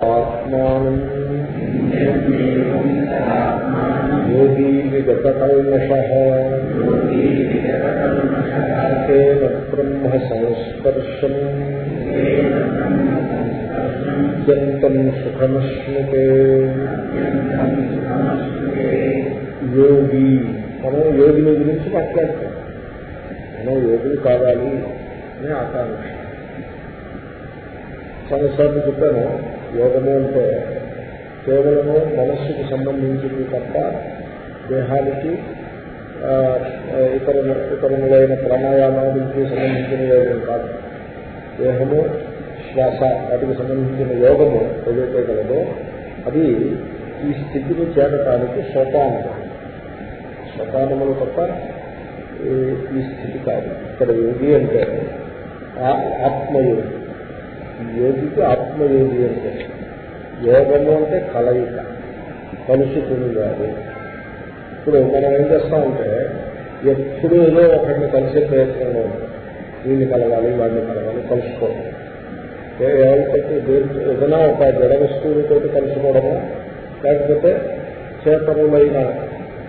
ఆత్మానం యోగీ విగతకల్మష తేన బ్రహ్మ సంస్పర్శం అత్యంతం సుఖమశ్నుతే యోగి మనం యోగిని గురించి మాట్లాడతాం మనం యోగులు కావాలి అని ఆకాంక్ష చాలాసార్లు చెప్పాను యోగమే అంటే కేవలము మనస్సుకు సంబంధించింది తప్ప దేహానికి ఇతర ఇతరములైన ప్రాణాయామానికి సంబంధించిన యోగం కాదు. దేహము శ్వాస వాటికి సంబంధించిన యోగము ఏదైతే కలదో అది ఈ స్థితిని చేరటానికి సోపానం సోపానములు తప్ప ఈ స్థితి కాదు. ఇక్కడ యోగి అంటే ఆత్మయోగి. యోగికి ఆత్మయోగి అంటే యోగము అంటే కలయిక. కలుసుకుని కాదు. ఇప్పుడు మనం ఏం చేస్తామంటే ఎప్పుడు ఏదో ఒకరిని కలిసే ప్రయత్నంలో వీడిని కలగాలి వాడిని కలగాలి కలుసుకోవడం ఎవరికైతే ఏదైనా ఒక జడ వస్తువులతో కలుసుకోవడము లేకపోతే చేతనులైన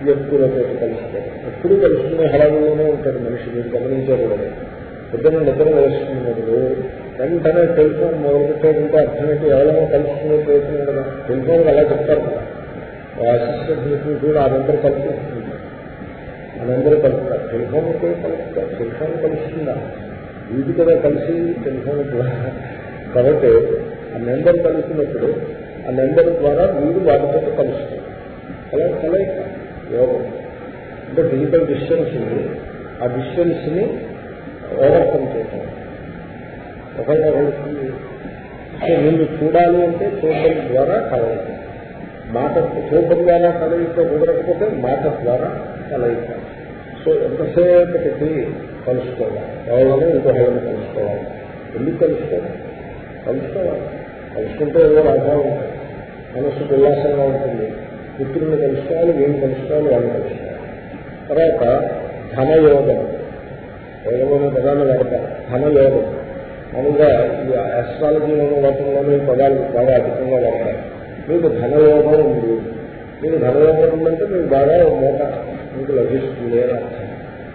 వ్యక్తులతో కలుసుకోవడం ఎప్పుడు కలుసుకునే హడావుల్లోనే ఉంటాడు మనిషి. మీరు గమనించారు కూడా నిద్ర వేసుకున్నప్పుడు వెంటనే టెలిఫోన్ మొదలుపెట్టేంటే అర్థమైతే ఎవరైనా కలుసుకునే ప్రయత్నం కదా టెలిఫోన్ అలా చెప్తారు. అసిస్టెంట్ మీటింగ్ కూడా అదందరూ కలుసుకుంటున్నారు అదందరూ కలుస్తారు. టెలిఫోన్ కూడా కలుస్తారు. టెలిఫోన్ కలుస్తుందా? వీటి కదా కలిసి టెలిఫోన్ కాబట్టి ఆ నెంబర్ కలిసినప్పుడు ఆ నెంబర్ ద్వారా వీడు వాటితో కలుస్తారు. అలా కలయిక యోగం. అంటే ఫిజికల్ డిస్టెన్స్ ఉంది. ఆ డిస్టెన్స్ని ఓవర్కమ్ చేశారు చేయటం ఒకరికి ముందు చూడాలి అంటే చూడటం ద్వారా కలయిక మాట చూడటం ద్వారా కలయిక కుదరకపోతే మాట ద్వారా కలయిక సో ఎంతసేపటికి కలుసుకోవాలి? ఎవరైనా ఇంకొకరిని కలుసుకోవాలి. ఎందుకు కలుసుకోవాలి? కలుసుకోవాలి. కలుసుకుంటే ఏదో లాభాలు ఉంటాయి మనస్సుకు ఉల్లాసంగా ఉంటుంది. పుత్రుని కలుసుకోవాలి వీళ్ళు కలుసుకోవాలి వాళ్ళు కలుసుకోవాలి. తర్వాత ధనయోగం. యోగంలోని ప్రధాన వాడతారు. ధనయోగం. మామూలుగా ఈ ఆస్ట్రాలజీలోని వాటిల్లోనూ పదాలు బాగా అధికంగా వాడతారు. మీకు ధనయోగం ఉంది. మీకు ధనయోగం ఉందంటే మీకు బాగా మూట మీకు లభిస్తుంది అని అర్థం.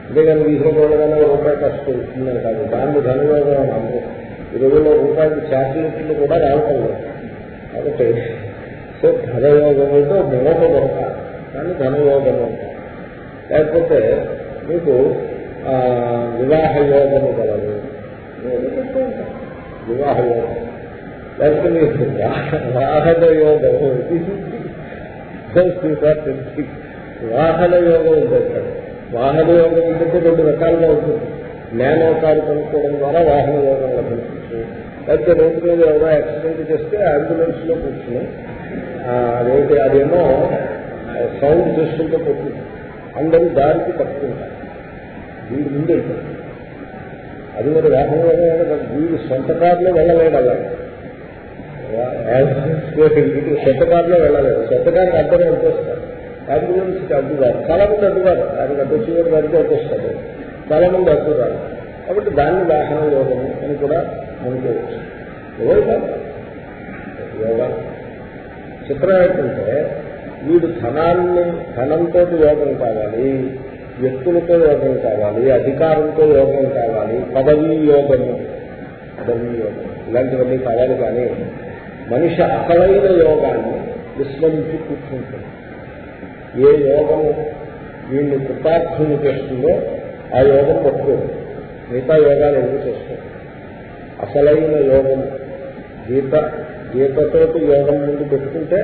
అంతేగాని వీధిలో రూపాయి కష్టం ఇస్తుందని కాదు. దాన్ని ధనయోగం అని అందరూ ఈ రోజుల్లో రూపాయికి చాక్లెట్లు కూడా రావటం లేదు. కాబట్టి సో ధనయోగం అంటే మూట దొరకాలి కానీ ధనయోగం అంటారు. లేకపోతే మీకు వివాహ యోగము కలదు. వివాహ యోగం లేకపోతే మీకు వాహన యోగం వాహన యోగం ఉంటుంది వాహన యోగం ఏంటంటే రెండు రకాలుగా ఉంటుంది నానో కారు కొనుక్కోవడం ద్వారా వాహన యోగం లభిస్తుంది లేకపోతే రోడ్డు మీద ఎవరో యాక్సిడెంట్ చేస్తే అంబులెన్స్లో కూర్చుని అదేంటి అదేమో సౌండ్ చేసుకుంటూ పోతుంది అందరూ దారికి పట్టుకుంటారు వీడి ముందు వెళ్తారు అది మరి వాహనంలోనే వీడు సొంత కారులో వెళ్ళలేడు అలా సొంత కారులో వెళ్ళలేదు సొంత కారుకి అడ్డం వచ్చేస్తారు అంబులెన్స్కి అడ్డుగారు చాలా మంది అడ్డుగారు దానికి అడ్డొచ్చేవాడు వారికి వచ్చేస్తారు చాలా మంది అడ్డుగారు కాబట్టి దాన్ని వాహన యోగము అని కూడా అనుకోవచ్చు యోగం కాదు చిత్రం ఏంటంటే వీడు ధనాన్ని ధనంతో యోగం కావాలి వ్యక్తులతో యోగం కావాలి అధికారంతో యోగం కావాలి పదవీ యోగము పదవీ యోగం ఇలాంటివన్నీ కావాలి కానీ మనిషి అసలైన యోగాన్ని విస్మరించి కూర్చుంటుంది. ఏ యోగము వీళ్ళు కృతార్థులు చేస్తుందో ఆ యోగం పట్టుకోదు. మిగతా యోగాలు ఎందుకు చేస్తుంది అసలైన యోగం గీత గీతతోటి యోగం ముందు పెట్టుకుంటే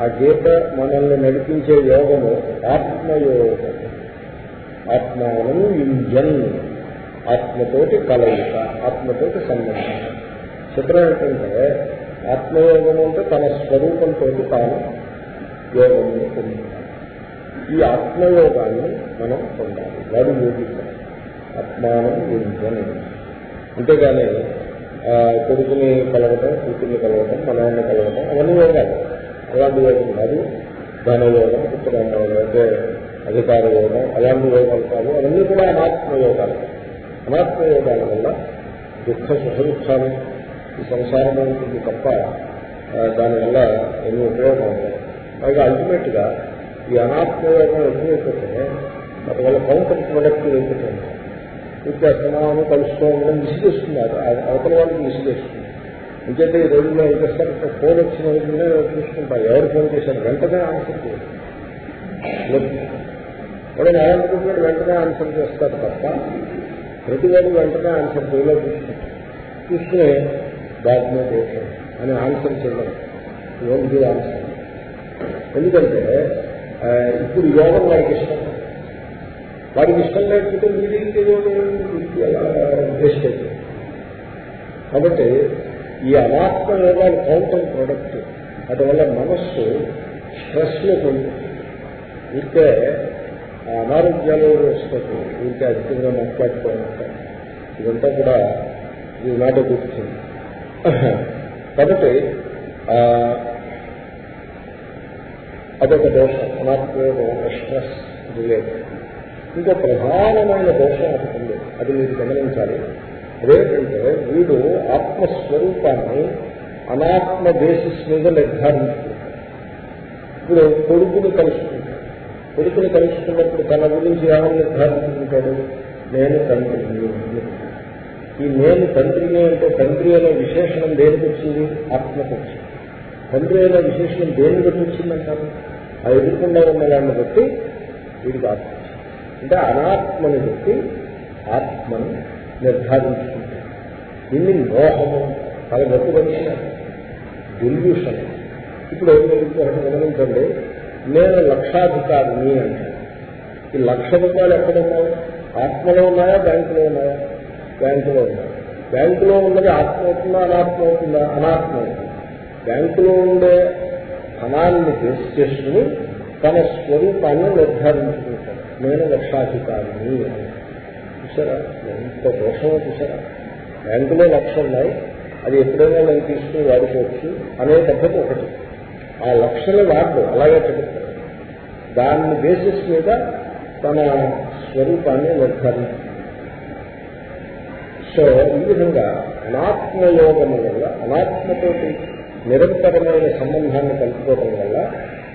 ఆ గీత మనల్ని నడిపించే యోగము ఆత్మయోగం. ఆత్మానం యుంజన్ ఆత్మతోటి కలయిక ఆత్మతోటి సంబంధం. చిత్రం ఏంటంటే ఆత్మయోగం అంటే తన స్వరూపంతో తాను యోగమును పొందుతాడు ఈ ఆత్మయోగాన్ని మనం పొందాలి. వాడు యోగిస్తాం ఆత్మానం యుంజన్ అంతేగాని కొడుకుని కలవటం కూతుర్ని కలవటం మనవాన్ని కలవటం అవన్నీ యోగాలు. అలాంటి యోగం కాదు. ధనయోగం పుత్రయోగం అంటే అధికార యోగం అలాంటి యోగాలు కాదు అవన్నీ కూడా అనాత్మ యోగాలు అనాత్మ యోగాల వల్ల దుఃఖ సుఖదుఖాలు ఈ సంసారమే ఉంటుంది తప్ప దానివల్ల ఎన్ని ఉపయోగం ఉండదు పైగా అల్టిమేట్గా ఈ అనాత్మయోగం ఎక్కువైపోతే వాటి కౌంటర్ ప్రొడక్ట్ అయిపోతుంది ఇంకా అసమానం కలుస్తూ ఉండడం విసిగేస్తున్నారు అవతల వాళ్ళకి విసిగేస్తుంది ఇంకైతే ఈ రోజుల్లో ఏం చేస్తారు ఫోన్ వచ్చిన వెంటనే చూసుకుంటారు ఎవరు ఫోన్ చేశారు? వెంటనే ఆన్సర్ చేయాలి వాడు నారాయణకుడు వెంటనే ఆన్సర్ చేస్తారు తప్ప ప్రతివాడు వెంటనే ఆన్సర్ చేయలో చూసుకుంటారు చూస్తే డాక్యుమెంట్ ఓకే అని ఆన్సర్ చేయడం. ఇవన్నీ ఆన్సర్ ఎందుకంటే ఇప్పుడు యోగం వాడికి ఇష్టం. వాడికి ఇష్టం లేకపోతే వీడికి వేస్ట్ అవుతుంది కాబట్టి ఈ అనాత్మ యోగాలు కౌంటర్ ప్రొడక్ట్ అందువల్ల మనస్సు స్ట్రెస్లో పడుతుంది ఇంకే ఆ అనారోగ్యాలు వస్తుంది దీనికి అధికంగా మాట్లాడుతూ ఉంటాం ఇదంతా కూడా ఇది నాట కూర్చుంది కాబట్టి అదొక దోషం. అనాత్మయోగం స్ట్రెస్ రిలేటెడ్ ఇంకో ప్రధానమైన దోషం ఒకటి అది మీరు గమనించాలి. అదేంటంటే వీడు ఆత్మస్వరూపాన్ని అనాత్మ బేసిస్ మీద నిర్ధారించుకుంటాడు. ఇప్పుడు కొడుకుని కలుసు కొడుకుని కలుసుకున్నప్పుడు తన గురించి ఏమని నిర్ధారించుకుంటాడు నేను తండ్రిని. ఈ నేను తండ్రిని అంటే తండ్రి అనే విశేషణం దేనికి వచ్చింది? ఆత్మకు వచ్చింది. తండ్రి అనే విశేషణం దేని బట్టి వచ్చిందంటారు? ఆ ఎదుర్కొండా ఉన్న దాన్ని బట్టి వీడికి ఆత్మ అంటే అనాత్మని బట్టి ఆత్మను నిర్ధారించుకుంటాడు దీన్ని మోహము చాలా గొప్ప మనిషి డెల్యూషన్ ఇప్పుడు ఏం ఒకటి గమనించండి. నేను లక్షాధికారిని అంటే ఈ లక్ష రూపాయలు ఎక్కడ ఉన్నాయి? ఆత్మలో ఉన్నాయా? బ్యాంకులో ఉన్నాయా? బ్యాంకులో ఉన్నాయి? బ్యాంకులో ఉన్నది ఆత్మ అవుతుందా? అనాత్మ అవుతుందా? అనాత్మ అవుతుంది. బ్యాంకులో ఉండే ధనాన్ని బేస్ చేసుకుని తన స్వరూపాన్ని నిర్ధారించుకుంటాడు. నేను లక్షాధికారిని చూసారా? ఎంత దోషమో చూసారా? బ్యాంకులో లక్ష ఉన్నాయి. అది ఎప్పుడైనా నేను తీసుకుని వాడుకోవచ్చు అనే పద్ధతి ఒకటి. ఆ లక్షలు వాడు అలాగే చెబుతారు దాన్ని బేసిస్ మీద తన స్వరూపాన్ని నిర్ధారించారు సో ఈ విధంగా అనాత్మయోగం వల్ల అనాత్మతోటి నిరంతరమైన సంబంధాన్ని కలుపుకోవడం వల్ల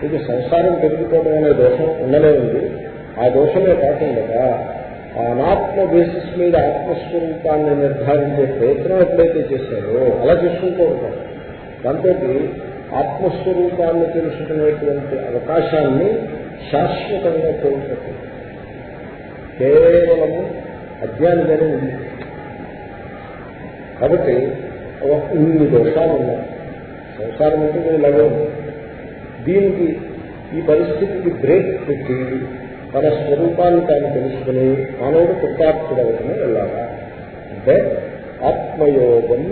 ఇది సంసారం పెరిగిపోవడం అనే దోషం ఉండనే ఉంది. ఆ దోషమే కాకుండా ఆ అనాత్మ బేసిస్ మీద ఆత్మస్వరూపాన్ని నిర్ధారించే ప్రయత్నం ఎప్పుడైతే చేశారో అలా చేసుకుంటూ ఉంటారు. దాంతో ఆత్మస్వరూపాన్ని తెలుసుకునేటువంటి అవకాశాన్ని శాశ్వతంగా కోల్పోతుంది. కేవలము అజ్ఞానిగానే ఉంది. కాబట్టి ఇన్ని దోషాలు ఉన్నాయి. సంసారం అంటే మీరు దీనికి ఈ పరిస్థితికి బ్రేక్ పెట్టి తన స్వరూపాన్ని తాను తెలుసుకుని మానవుడు కృతార్థుడవటమే వెళ్ళాలా అంటే ఆత్మయోగం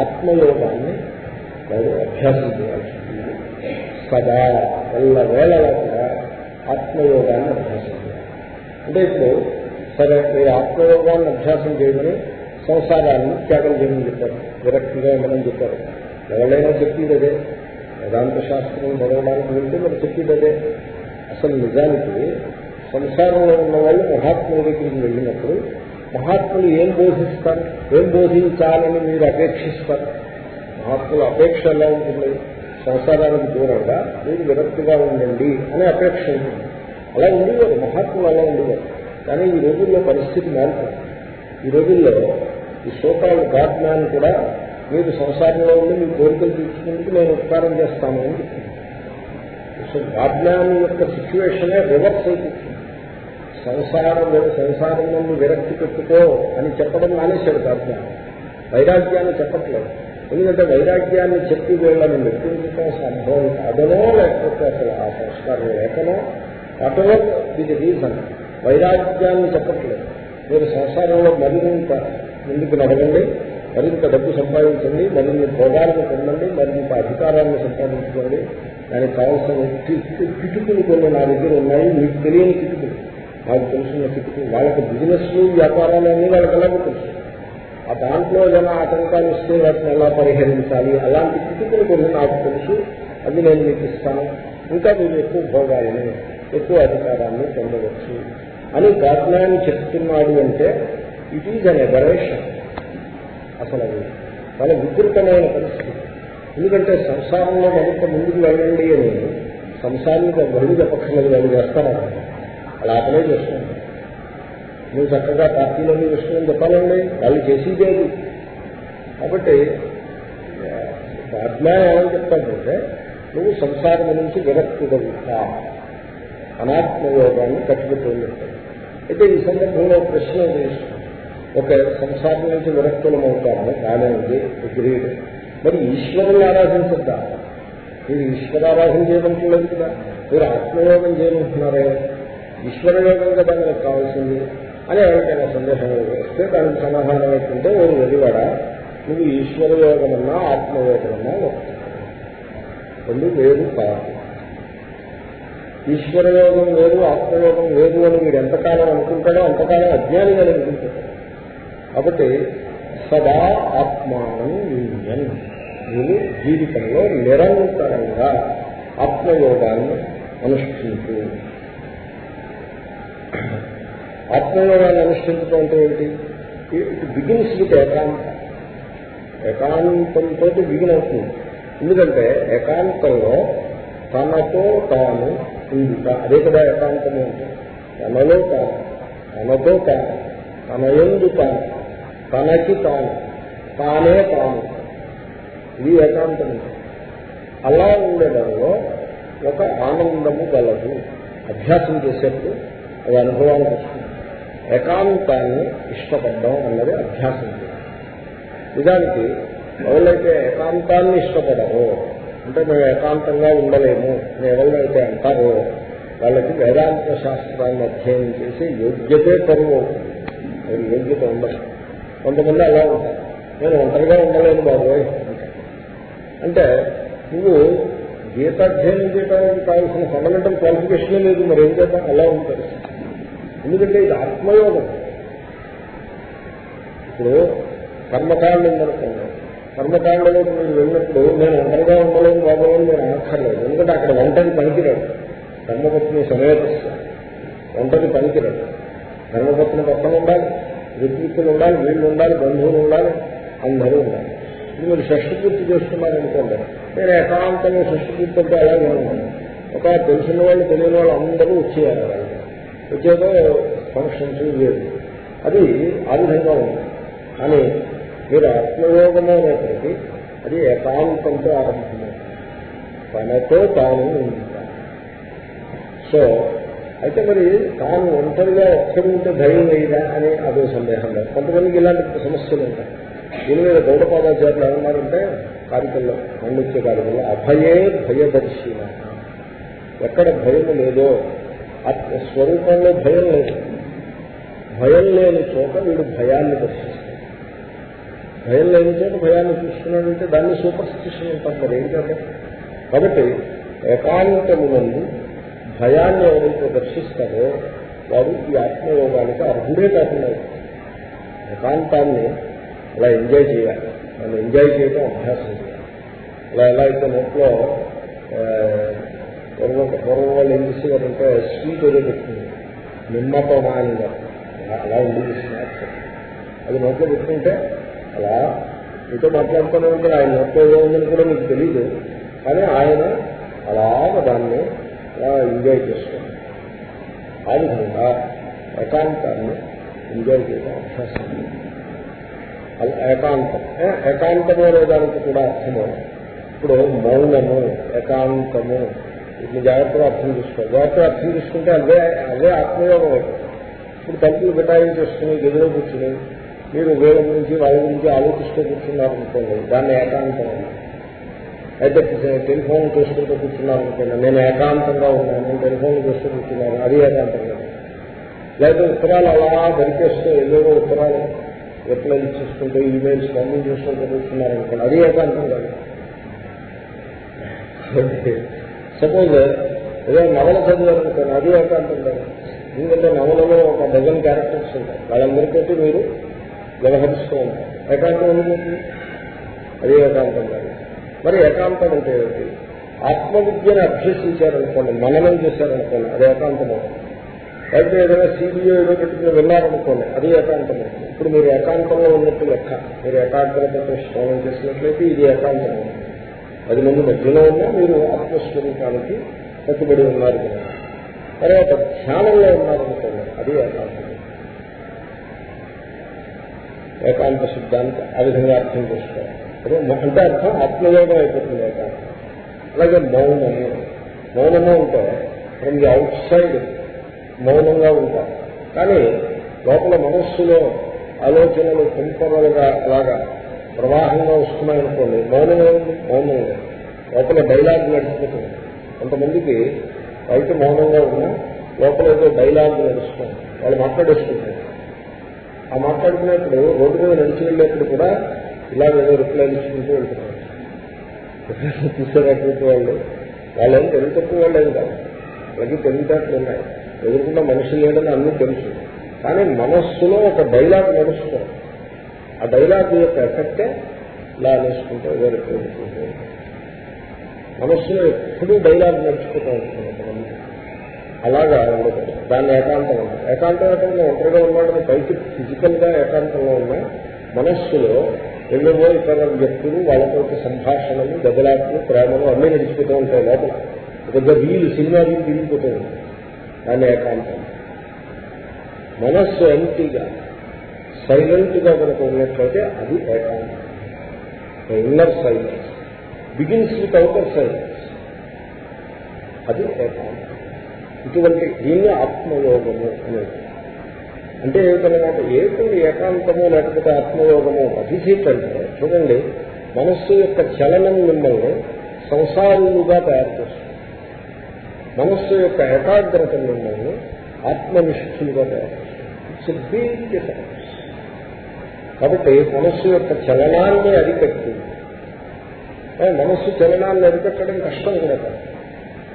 ఆత్మయోగాన్ని వాడు అభ్యాసం చేయాల్సింది సదా ఎల్ల వేళలా కూడా ఆత్మయోగాన్ని అభ్యాసం చేయాలి అంటే ఇప్పుడు సరే మీరు ఆత్మయోగాన్ని అభ్యాసం చేయమని సంసారాన్ని త్యాగం చేయమని చెప్పారు. విరక్తిగా ఇవ్వమని చెప్పారు. ఎవరైనా చెప్పింది అదే. వేదాంత శాస్త్రం చదవడానికి వెళ్తే మరి చెప్పింది అదే. అసలు నిజానికి సంసారంలో ఉన్న వాళ్ళు మహాత్ముల దగ్గరికి వెళ్ళినప్పుడు మహాత్ములు ఏం బోధిస్తారు? ఏం బోధించాలని మీరు అపేక్షిస్తారు? మహాత్ముల అపేక్ష ఎలా ఉంటుంది? సంసారానికి దూరంగా మీరు విరక్తిగా ఉండండి అనే అపేక్ష ఉంటుంది. అలా ఉండేవారు మహాత్ములు అలా ఉండేవారు. కానీ ఈ రోజుల్లో పరిస్థితి మారుతుంది. ఈ రోజుల్లో ఈ సోకాలు గాడ్మ్యాన్ కూడా మీరు సంసారంలో ఉండి మీ కోరికలు తీర్చుకుంటూ నేను ఉపకారం చేస్తాను అని చెప్తున్నాను సో గాడ్మ్యాన్ యొక్క సిచ్యువేషనే రివర్స్ అయిపోతుంది సంసారం సంసారం నుండి విరక్తి పెట్టుకో అని చెప్పడం మానేశాడు గాడ్మ్యాన్ వైరాగ్యాన్ని చెప్పట్లేదు. ఎందుకంటే వైరాగ్యాన్ని చెప్పి వీళ్ళని మెప్పించడం సంభవం కాదనో లేకపోతే అసలు ఆ సంస్కారం లేకనో అటో ఇది రీజన్. వైరాగ్యాన్ని చెప్పట్లేదు. మీరు సంసారంలో మరింత ముందుకు నడవండి మరింత డబ్బు సంపాదించండి మరిన్ని భోగాలను పొందండి మరింత అధికారాన్ని సంపాదించుకోండి. దానికి కావాల్సిన కిటుకులు కొన్ని నా దగ్గర ఉన్నాయి మీకు తెలియని కిటుకులు. నాకు తెలిసిన కిటుకులు వాళ్ళకి బిజినెస్ వ్యాపారాలు అన్నీ వాళ్ళకి ఎలాగో తెలుసు. ఆ దాంట్లో ఏదైనా ఆటంకాలు ఇస్తే వాటిని ఎలా పరిహరించాలి? అలాంటి స్థితిని కొన్ని నాకు తెలుసు. అది నేను మీకు ఇస్తాను. ఇంకా మీరు ఎక్కువ భోగాలని ఎక్కువ అధికారాన్ని పొందవచ్చు. అని గాడ్మ్యాన్ చెప్తున్నాడు అంటే ఇట్ ఈజ్ అన్ ఎబరేషన్ అసలు అది చాలా వికృతమైన పరిస్థితి. ఎందుకంటే సంసారంలో మరింత ముందుకు వెళ్ళండి అని సంసారానికి బరువు చెప్పక్కర్లేదు వాళ్ళు చేస్తారా అలా అతనే చేస్తున్నాను నువ్వు చక్కగా పార్టీలన్నీ విషయం చెప్పాలండి. వాళ్ళు చేసేదేది కాబట్టి అజ్ఞానం ఏమని చెప్తాడంటే నువ్వు సంసారం నుంచి విరక్తుడవుతా. కలుగుతా అనాత్మయోగాన్ని కట్టుబెట్టుకుని అయితే ఈ సందర్భంలో ప్రశ్న ఒక సంసారం నుంచి విరక్తులం అవుతాము బాగానే ఉంది. గ్రీడ్ మరి ఈశ్వరుని ఆరాధించద్దా? మీరు ఈశ్వరారాధన చేయమంటున్నారు కదా. మీరు ఆత్మయోగం చేయమంటున్నారే. ఈశ్వర యోగం కదా మనకు కావాల్సింది. అని ఎవరికైనా సందేహం వస్తే దానికి సమాధానం ఏంటంటే ఓ వెలివాడ నువ్వు ఈశ్వర యోగమన్నా ఆత్మయోగమన్నా వస్తుంది రెండు వేరు కాదు. ఈశ్వర యోగం వేరు ఆత్మయోగం వేరు అని మీరు ఎంతకాలం అనుకుంటాడో అంతకాలం అజ్ఞానిగా అనుకుంటాడు కాబట్టి సదా ఆత్మానం యూనియన్ నువ్వు జీవితంలో నిరంతరంగా ఆత్మయోగాన్ని అనుష్ఠించు. ఆత్మయోగాన్ని అనుష్ఠించడం అంటే ఏంటి ఇట్ బిగిన్స్ విత్ ఏకాంతం. ఏకాంతంతో బిగిన్ అవుతుంది. ఎందుకంటే ఏకాంతంలో తనతో తాను ఉందిట అదే కదా ఏకాంతం అంటే. తనలో తాను తనతో తాను తన ఎందు తాను తనకి తాను తానే తాను. ఇది ఏకాంతం. అలా ఉండేదానిలో ఒక ఆనందము గలదు. అభ్యాసం చేసేప్పుడు అది అనుభవానికి వస్తుంది. ఏకాంతాన్ని ఇష్టపడడం అన్నది అభ్యాసం. నిజానికి ఎవరైతే ఏకాంతాన్ని ఇష్టపడరు అంటే మేము ఏకాంతంగా ఉండలేము అని ఎవరైతే అంటారో వాళ్ళకి వేదాంత శాస్త్రాన్ని అధ్యయనం చేసే యోగ్యతే కరువు అవుతుంది అది యోగ్యత ఉండదు. కొంతమంది అలా ఉంటారు. నేను ఒంటరిగా ఉండలేను బాబోయ్. అంటే నువ్వు గీతాధ్యయనం చేయడానికి కావాల్సిన ఫండమెంటల్ క్వాలిఫికేషన్ లేదు మరి ఏం చేద్దాం? అలా ఉంటుంది ఎందుకంటే ఇది ఆత్మయోగం. ఇప్పుడు కర్మకాండ ఉందనుకోండి కర్మకాండలో మీరు వెళ్ళినప్పుడు నేను ఒంటరిగా ఉండలేదు బాబోయ్ నేను అనక్కర్లేదు. ఎందుకంటే అక్కడ ఒంటరి పనికిరాడు. కర్మపత్ని సమేత ఒంటరి పనికిరాడు. కర్మపత్ని పక్కన ఉండాలి వ్యక్తిత్తులు ఉండాలి వీళ్ళు ఉండాలి బంధువులు ఉండాలి అందరూ ఉండాలి. ఇది మీరు షష్టి పూర్తి చేస్తున్నారనుకోండి. నేను ఏకాంతంగా షష్టి పూర్తి అంటే అలాగే ఉన్నాను ఒక తెలిసిన వాళ్ళు తెలియని వాళ్ళు అందరూ వచ్చేయాలి. వచ్చేదో ఫంక్షన్స్ లేదు అది ఆ విధంగా ఉంది. కానీ మీరు ఆత్మయోగము అనేటువంటి అది ఏకాంతంతో ఆరంభమవుతుంది తనతో తాను సో అయితే మరి తాను ఒంటరిగా ఒక్కడి ఉంటే భయం లేదా అని అదే సందేహం లేదు. కొంతమందికి ఇలాంటి సమస్యలు ఉంటాయి. దీని మీద గౌడపాదాచార్యులు ఏమన్నారంటే కారికల్లో మండిచ్చే కారికల్లో అభయే భయదర్శిన. ఎక్కడ భయం లేదో స్వరూపంలో భయం లేదు. భయం లేని చోట వీడు భయాన్ని దర్శిస్తాడు. భయం లేని చోట భయాన్ని చూస్తున్నాడంటే దాన్ని సూపర్ స్టిషన్ అంటారు మరి ఏంటంటే కాబట్టి ఏకాంతము నుండి భయాన్ని ఎవరైతే దర్శిస్తారో వారు ఈ ఆత్మయోగానికి అర్హుడే కాకుండా ఏకాంతాన్ని అలా ఎంజాయ్ చేయాలి. దాన్ని ఎంజాయ్ చేయడం అభ్యాసం చేయాలి. అలా ఎలా అయితే నోట్లో పూర్వం పూర్వం వాళ్ళు ఏం చేసేవారంటే స్వీట్ ఏదో పెట్టుకుంది నిమ్మతో మానిగా అలా ఉంది స్నాక్స్. అది నోట్లో పెట్టుకుంటే అలా మీతో మాట్లాడుతూనే ఉంటే ఆయన నోట్లో ఏదో ఉందని కూడా మీకు తెలియదు కానీ ఆయన అలాగ దాన్ని ఎంజాయ్ చేస్తాం ఆ విధంగా ఏకాంతాన్ని ఎంజాయ్ చేయడం అభ్యాసం. ఏకాంతం. ఏకాంతము అనే దానికి కూడా అర్థము. ఇప్పుడు మౌనము ఏకాంతము. వీటిని జాగ్రత్తగా అర్థం చేసుకోవాలి. జాగ్రత్తగా అర్థం చేసుకుంటే అదే అదే ఆత్మయోగం అవుతుంది ఇప్పుడు తలుపులు బిటాయి చేసుకుని గదిలో కూర్చుని మీరు వీళ్ళ గురించి వాళ్ళ గురించి ఆలోచిస్తూ కూర్చున్నారనుకోండి దాన్ని ఏకాంతం అయితే టెలిఫోన్ చేసుకుంటూ కూర్చున్నాను అనుకోండి నేను ఏకాంతంగా ఉన్నాను నేను టెలిఫోన్ చేస్తూ కూర్చున్నాను అది ఏకాంతంగా. లేదా ఉత్తరాలు అలా దరికేస్తూ ఏదో ఉత్తరాలు ఎట్లా ఇచ్చేసుకుంటూ ఈమెయిల్స్ అన్నీ చేసుకుంటూ కూర్చున్నారు అది ఏకాంతం కాదు సపోజ్ ఏదో నవల చదివారనుకోండి అది ఏకాంతం కాదు ఎందుకంటే నవలలో ఒక డజన్ క్యారెక్టర్స్ ఉంటాయి. వాళ్ళందరికీ మీరు వ్యవహరిస్తూ ఉంటారు. ఏకాంతం ఎందుకు అది ఏకాంతం కాదు మరి ఏకాంతం అంటే ఏమిటి? ఆత్మవిద్యను అభ్యసించారనుకోండి మననం చేశారనుకోండి అది ఏకాంతం అవుతుంది. అయితే ఏదైనా సీడీఓ ఏదో పెట్టుకుని వెళ్ళారనుకోండి అది ఏకాంతం అవుతుంది. ఇప్పుడు మీరు ఏకాంతంలో ఉన్నట్టు లెక్క మీరు ఏకాగ్రతతో శ్రవణం చేసినట్లయితే ఇది ఏకాంతం అవుతుంది. పది మంది మధ్యలో ఉన్నా మీరు ఆత్మస్వరూపానికి కట్టుబడి ఉన్నారు కదా. తర్వాత ధ్యానంలో ఉన్నారనుకోండి అది ఏకాంతం. ఏకాంత శబ్దానికి ఆ విధంగా అర్థం చేసుకోవాలి. అదే అంటే అర్థం ఆత్మయోగం అయిపోతుంది ఏకాంతం. అలాగే మౌనము. మౌనము అంటే ఫ్రమ్ ది అవుట్ సైడ్ మౌనంగా ఉంటారు కానీ లోపల మనస్సులో ఆలోచనలు కుంపరలుగా అలాగా ప్రవాహంగా వస్తున్నాయనుకోండి మౌనం ఏముంది మౌనం లేదు లోపల డైలాగ్ నడుచుకుంటుంది కొంతమందికి బయట మౌనంగా ఉన్నా లోపల ఏదో డైలాగ్ నడుస్తుంది. వాళ్ళు మాట్లాడేసుకుంటారు. ఆ మాట్లాడుకునేప్పుడు రోడ్డు మీద నడిచి వెళ్ళేప్పుడు కూడా ఇలాగేదో రిప్లైలు ఇచ్చుకుంటూ వెళ్తున్నారు. చూసేటటువంటి వాళ్ళు వాళ్ళేం తెలివి తక్కువ వాళ్ళు ఏం కాదు. వాళ్ళకి తెలివితేటలు ఉన్నాయి. ఎదుర్కొన్న మనిషి లేదని అన్నీ తెలుసు. కానీ మనస్సులో ఒక డైలాగ్ నడుస్తుంది. ఆ డైలాగ్ యొక్క ఎఫెక్టే ఇలా నేర్చుకుంటే వేరే మనస్సులో ఎప్పుడూ డైలాగ్ నడుచుకుంటూ ఉంటుంది కొంతమంది అలాగా ఉండదు. దాన్ని ఏకాంతం ఉంటుంది ఏకాంతం ఏకంగా ఒంటరిగా ఉన్నాడని పైకి ఫిజికల్గా ఏకాంతంలో ఉన్నా మనస్సులో ఎన్నో ఇతర వ్యక్తులు వాళ్ళతో సంభాషణలు గదలాట్లు ప్రేమలు అన్నీ నడిచిపోతూ ఉంటాయి లోపల. పెద్ద వీలు సినిమా వీలు తిరిగిపోతూ ఉంటుంది. దాన్ని ఏకాంతం. మనస్సు ఎంటీగా సైలెంట్గా కనుక ఉన్నట్లయితే అది ఏకాంతం inner silence begins with outer silence అది ఏకాంతం ఇటువంటి దీన్ని ఆత్మయోగము అనేది. అంటే ఏమిటనమాట? ఏమిటి ఏకాంతము లేకపోతే ఆత్మయోగము? అభిషేకంటే చూడండి మనస్సు యొక్క చలనం మిమ్మల్ని సంసారులుగా తయారు చేస్తుంది. మనస్సు యొక్క ఏకాగ్రత మిమ్మల్ని ఆత్మనిష్ఠులుగా తయారు చేస్తుంది. ఇట్స్ బిగ్ డిఫరెన్స్ కాబట్టి మనస్సు యొక్క చలనాన్ని అరికట్టి. మనస్సు చలనాన్ని అరికట్టడం కష్టం కూడా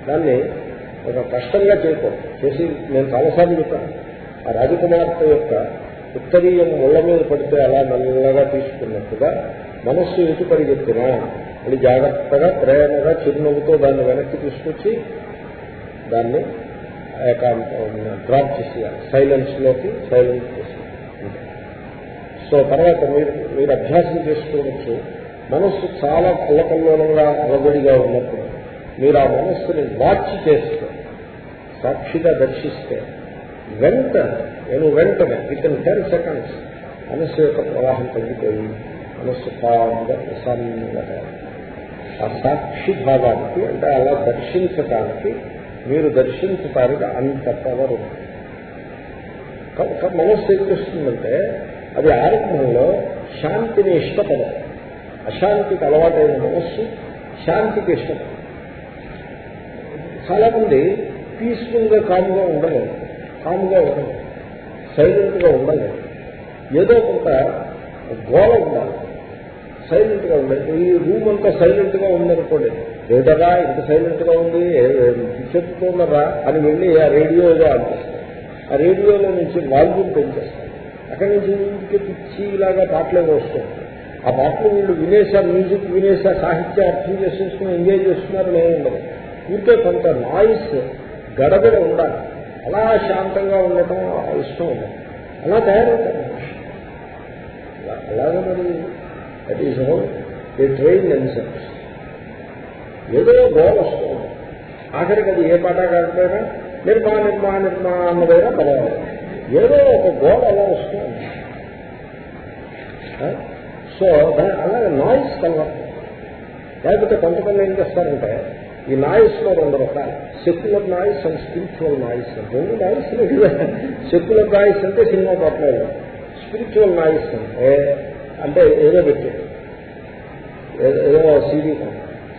దాన్ని ఒక కష్టంగా చేయకూడదు చేసి నేను చాలాసార్లు చెప్పాను. ఆ రాజకుమార్తె యొక్క ఉత్తరీయం ముళ్ళ మీద పడితే అలా నల్లగా తీసుకున్నట్టుగా మనస్సు ఎటు పరిగెత్తినా అది జాగ్రత్తగా ప్రేమగా చిరునవ్వుతో దాన్ని వెనక్కి తీసుకొచ్చి దాన్ని డ్రాప్ చేసేయాలి. సైలెన్స్లోకి సైలెన్స్ చేసేయాలి. సో తర్వాత మీరు మీరు అభ్యాసం చేసుకోవచ్చు. మనస్సు చాలా కులకల్లోలంగా అలబడిగా ఉన్నప్పుడు మీరు ఆ మనస్సుని వాచ్ చేస్తే సాక్షిగా దర్శిస్తే వెంటనే నేను వెంటనే విత్ ఇన్ టెన్ సెకండ్స్ మనస్సు యొక్క ప్రవాహం తగ్గిపోయి మనస్సు కాలంగా ప్రశాంతంగా ఆ సాక్షి భావానికి అంటే అలా దర్శించటానికి మీరు దర్శించటానికి అంత పవర్ ఉంది. మనస్సు ఏం చేస్తుందంటే అది ఆరంభంలో శాంతిని ఇష్టపడదు. అశాంతికి అలవాటైన మనస్సు శాంతికి ఇష్టపడదు. చాలా మంది పీస్ఫుల్గా కామ్గా ఉండలేదు కామ్గా ఉండదు సైలెంట్గా ఉండలేదు ఏదో కొంత గోళ ఉండాలి. సైలెంట్గా ఉండదు ఈ రూమ్ అంతా సైలెంట్గా ఉందనుకోండి లేదరా ఇంత సైలెంట్గా ఉంది? చెప్పుకున్నారా అని వెళ్ళి ఆ రేడియోగా అనిపిస్తుంది ఆ రేడియోలో నుంచి వాల్యూమ్ పెంచేస్తారు. అక్కడి నుంచి ఇంటికి పిచ్చి ఇలాగా పాటలే వస్తాయి. ఆ పాటలు వీళ్ళు వినేసా మ్యూజిక్ వినేసా సాహిత్యం అర్థం చేసేసుకుని ఎంజాయ్ చేస్తున్నారని ఏమి ఇంకే కొంత నాయిస్ గడబడ ఉండాలి. అలా శాంతంగా ఉండటం ఇష్టం ఉండదు. అలా తయారవుతారు అలాగే మరి that is how they train themselves ఏదో గోల్ వస్తుంది. ఆఖరికి అది ఏ పాట కాకపోయినా నిర్మా నిర్మా నిర్మా అన్నదైనా పర్వాలేదు. ఏదో ఒక గోడ అలా వస్తుంది. సో దాని అలాగే నాయిస్ కలవాలి లేకపోతే కొంతమంది ఏం చేస్తారంటే ఈ నాయిస్లో రెండు రకాలు. Secular noise and spiritual noise రెండు నాయిస్ సెక్యులర్ నాయిస్ అంటే సినిమా పాటలేదు స్పిరిచువల్ నాయిస్ అంటే అంటే ఏదో పెట్టి. ఏదో సీడీ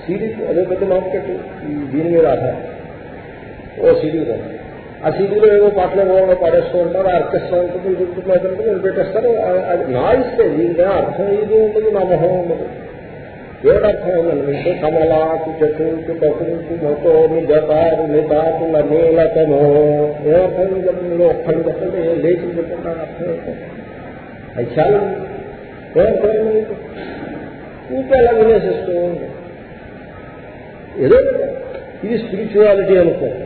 సీడీ అదే పెద్ద మార్కెట్. దీని మీద ఆధారం ఓ సీడీ ఆ సీడీలో ఏదో పాటలు ఏవో పాడేస్తూ ఉంటారు ఆర్కెస్ట్రా ఉంటుంది చూపుతున్నదంటే నేను పెట్టేస్తారు. అది నాయిస్ దీని అర్థం ఇది ఉంటుంది నా మొహం ఉండదు ఏడర్థం ఉందండి. మీకు కమలాకు చెట్టుకు బకులకు మొతో నిజతారు నితాతుల నీలకమో ఏమర్థం చెప్పండి మీరు ఒక్కడిని చెప్పండి ఏం లేచి చెప్పండి అర్థం అది చాలా ఏమర్థం మీకు ఇంకా అలా వినేసిస్తూ ఏదో ఇది స్పిరిచువాలిటీ అనుకోండి.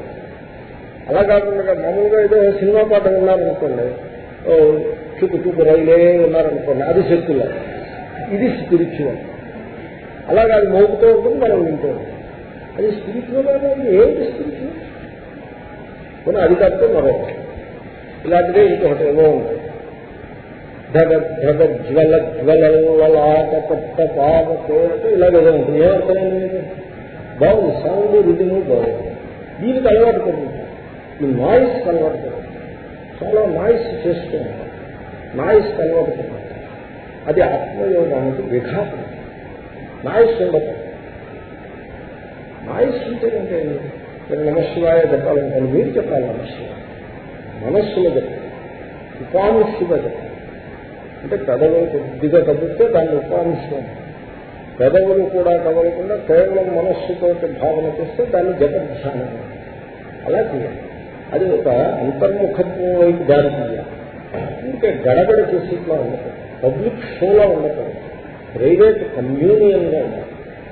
అలా కాకుండా మామూలుగా ఏదో సినిమా పాట ఉన్నారనుకోండి చూపు చూపు రైలే ఉన్నారనుకోండి అది శక్తులు. ఇది స్పిరిచువల్ అలాగే అది మోగుతూ ఉంటుంది మనం వింటూ ఉంటాం. అది స్పిరిచువల్ అనేది ఏంటి స్పిరిచువల్ కానీ అది కాకపోతే మరొకటి ఇలాంటిదే ఇంకొకటి ఏమో ఉంటుంది ధగ జ్వల జ్వలలాట పట్ట పాపతో ఇలాగేదో ఉంటుంది. ఏమర్థమైంది బాగుంది. సౌండ్ రిధిము బాగుంది. దీనికి అలవాటు పడుతుంది ఈ నాయిస్ అలవాటు చాలా నాయిస్ చేస్తున్నారు నాయిస్ కలవడుతున్నారు అది ఆత్మయోగానికి విఘాతం. నాయిస్ ఉండదు. నాయిస్ ఉంటేనంటే? మీరు నమశివాయ చెప్పాలంటే మీరు చెప్పాలి నమశివాయ. మనస్సులో చెప్పాలి. ఉపాంశుగా చెప్పాలి. అంటే పెదవులు కొద్దిగా కదిలితే దాన్ని ఉపాంశం పెదవులు కూడా కదలకుండా కేవలం మనస్సుతో భావన చేస్తే దాన్ని జపధ్యానం అలా చేయాలి. అది ఒక అంతర్ముఖత్వం వైపు దారి తీయాలి ఇంకా గడబడ చేసేట్లా ఉండదు పబ్లిక్ షోలా ఉండదు ప్రైవేట్ కమ్యూనియన్గా ఉండాలి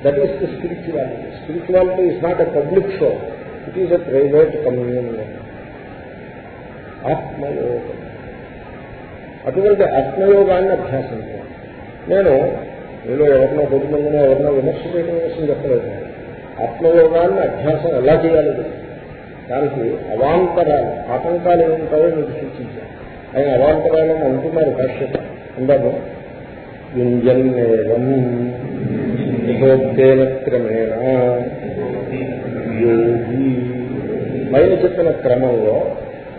that is the spirituality spirituality is not a public show it is a private communion ఆత్మయోగం అటువంటి ఆత్మయోగాన్ని అభ్యాసం చేయాలి. నేను నేను ఎవరినో కొద్ది మందినో ఎవరినో విమర్శ చేయడం కోసం చెప్పలేదు. ఆత్మయోగాన్ని అభ్యాసం ఎలా చేయాలి? దానికి అవాంతరాలు ఆటంకాలు ఏముంటాయో మీకు సూచించాను ఆయన అవాంతరాలను అంటున్నారు భాష్యత అందరూ యుంజన్నేవం యథోక్తేన క్రమేణ యోగి. పైన చెప్పిన క్రమంలో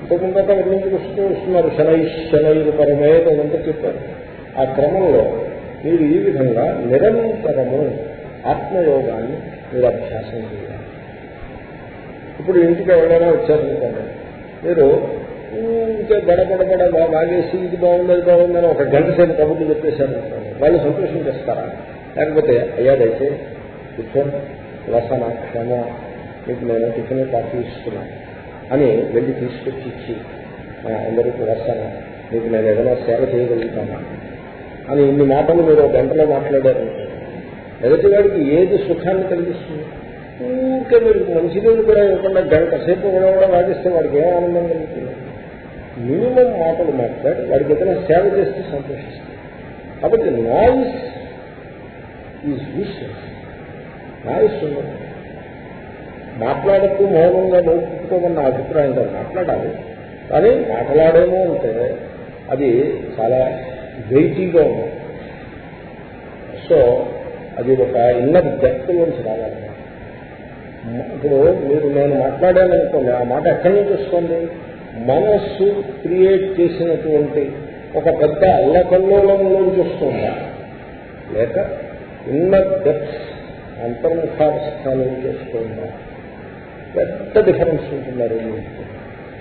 ఇంతకుముందంతా నుంచి వస్తూ వస్తున్నారు. శనై శనైరు పరమేత అంతా చెప్పారు? ఆ క్రమంలో మీరు ఈ విధంగా నిరంతరము ఆత్మయోగాన్ని మీరు అభ్యాసం చేయాలి. ఇప్పుడు ఇంటికి ఎవరైనా వచ్చారనుకోండి మీరు ఇంకా గడపడబడ బాగేసి ఇది బాగుంది అది బాగుందని ఒక గంట సేపు కబుర్లు చెప్పేశారు వాళ్ళు సంతోషం చేస్తారా? లేకపోతే అయ్యాదైతే టిఫిన్ వసన క్షమ మీకు నేను టిఫిన్ కాఫీ ఇస్తున్నాను అని వెళ్ళి తీసుకొచ్చి ఇచ్చి అందరికీ రసన మీకు నేను ఏదైనా సేవ చేయగలుగుతాను? అని ఇన్ని మాటలు మీరు ఒక గంటలో మాట్లాడారు ఎదుటి వాడికి ఏది సుఖాన్ని కలిగిస్తుంది? ఇంకా మీరు మంచినీళ్ళు కూడా ఇవ్వకుండా గంట సేపు కూడా కూడా వాదిస్తే వాడికి ఏం ఆనందం కలుగుతుంది? మినిమం మాటలు మాట్లాడి వాడికి ఏదైనా సేవ చేస్తే సంతోషిస్తుంది. కాబట్టి నాయిస్ ఈజ్ యూస్లెస్ నాయిస్ ఉండదు. మాట్లాడుతూ మౌనంగా నోపుకోమని నా అభిప్రాయం కాదు. మాట్లాడాలి. కానీ మాట్లాడేమో అంటే అది చాలా వెయిటీగా ఉంది. సో అది ఒక ఇన్నర్ డెప్త్ నుంచి రావాలి. ఇప్పుడు మీరు నేను మాట్లాడాను అనుకోండి ఆ మాట ఎక్కడి నుంచి వస్తుంది? మనస్సు క్రియేట్ చేసినటువంటి ఒక పెద్ద అల్లకల్లోలంలో చూస్తుందా లేక ఇన్నర్ డెప్స్ అంతర్ముఖాస్థానం నుంచి పెద్ద డిఫరెన్స్ ఉంటుంది ఆ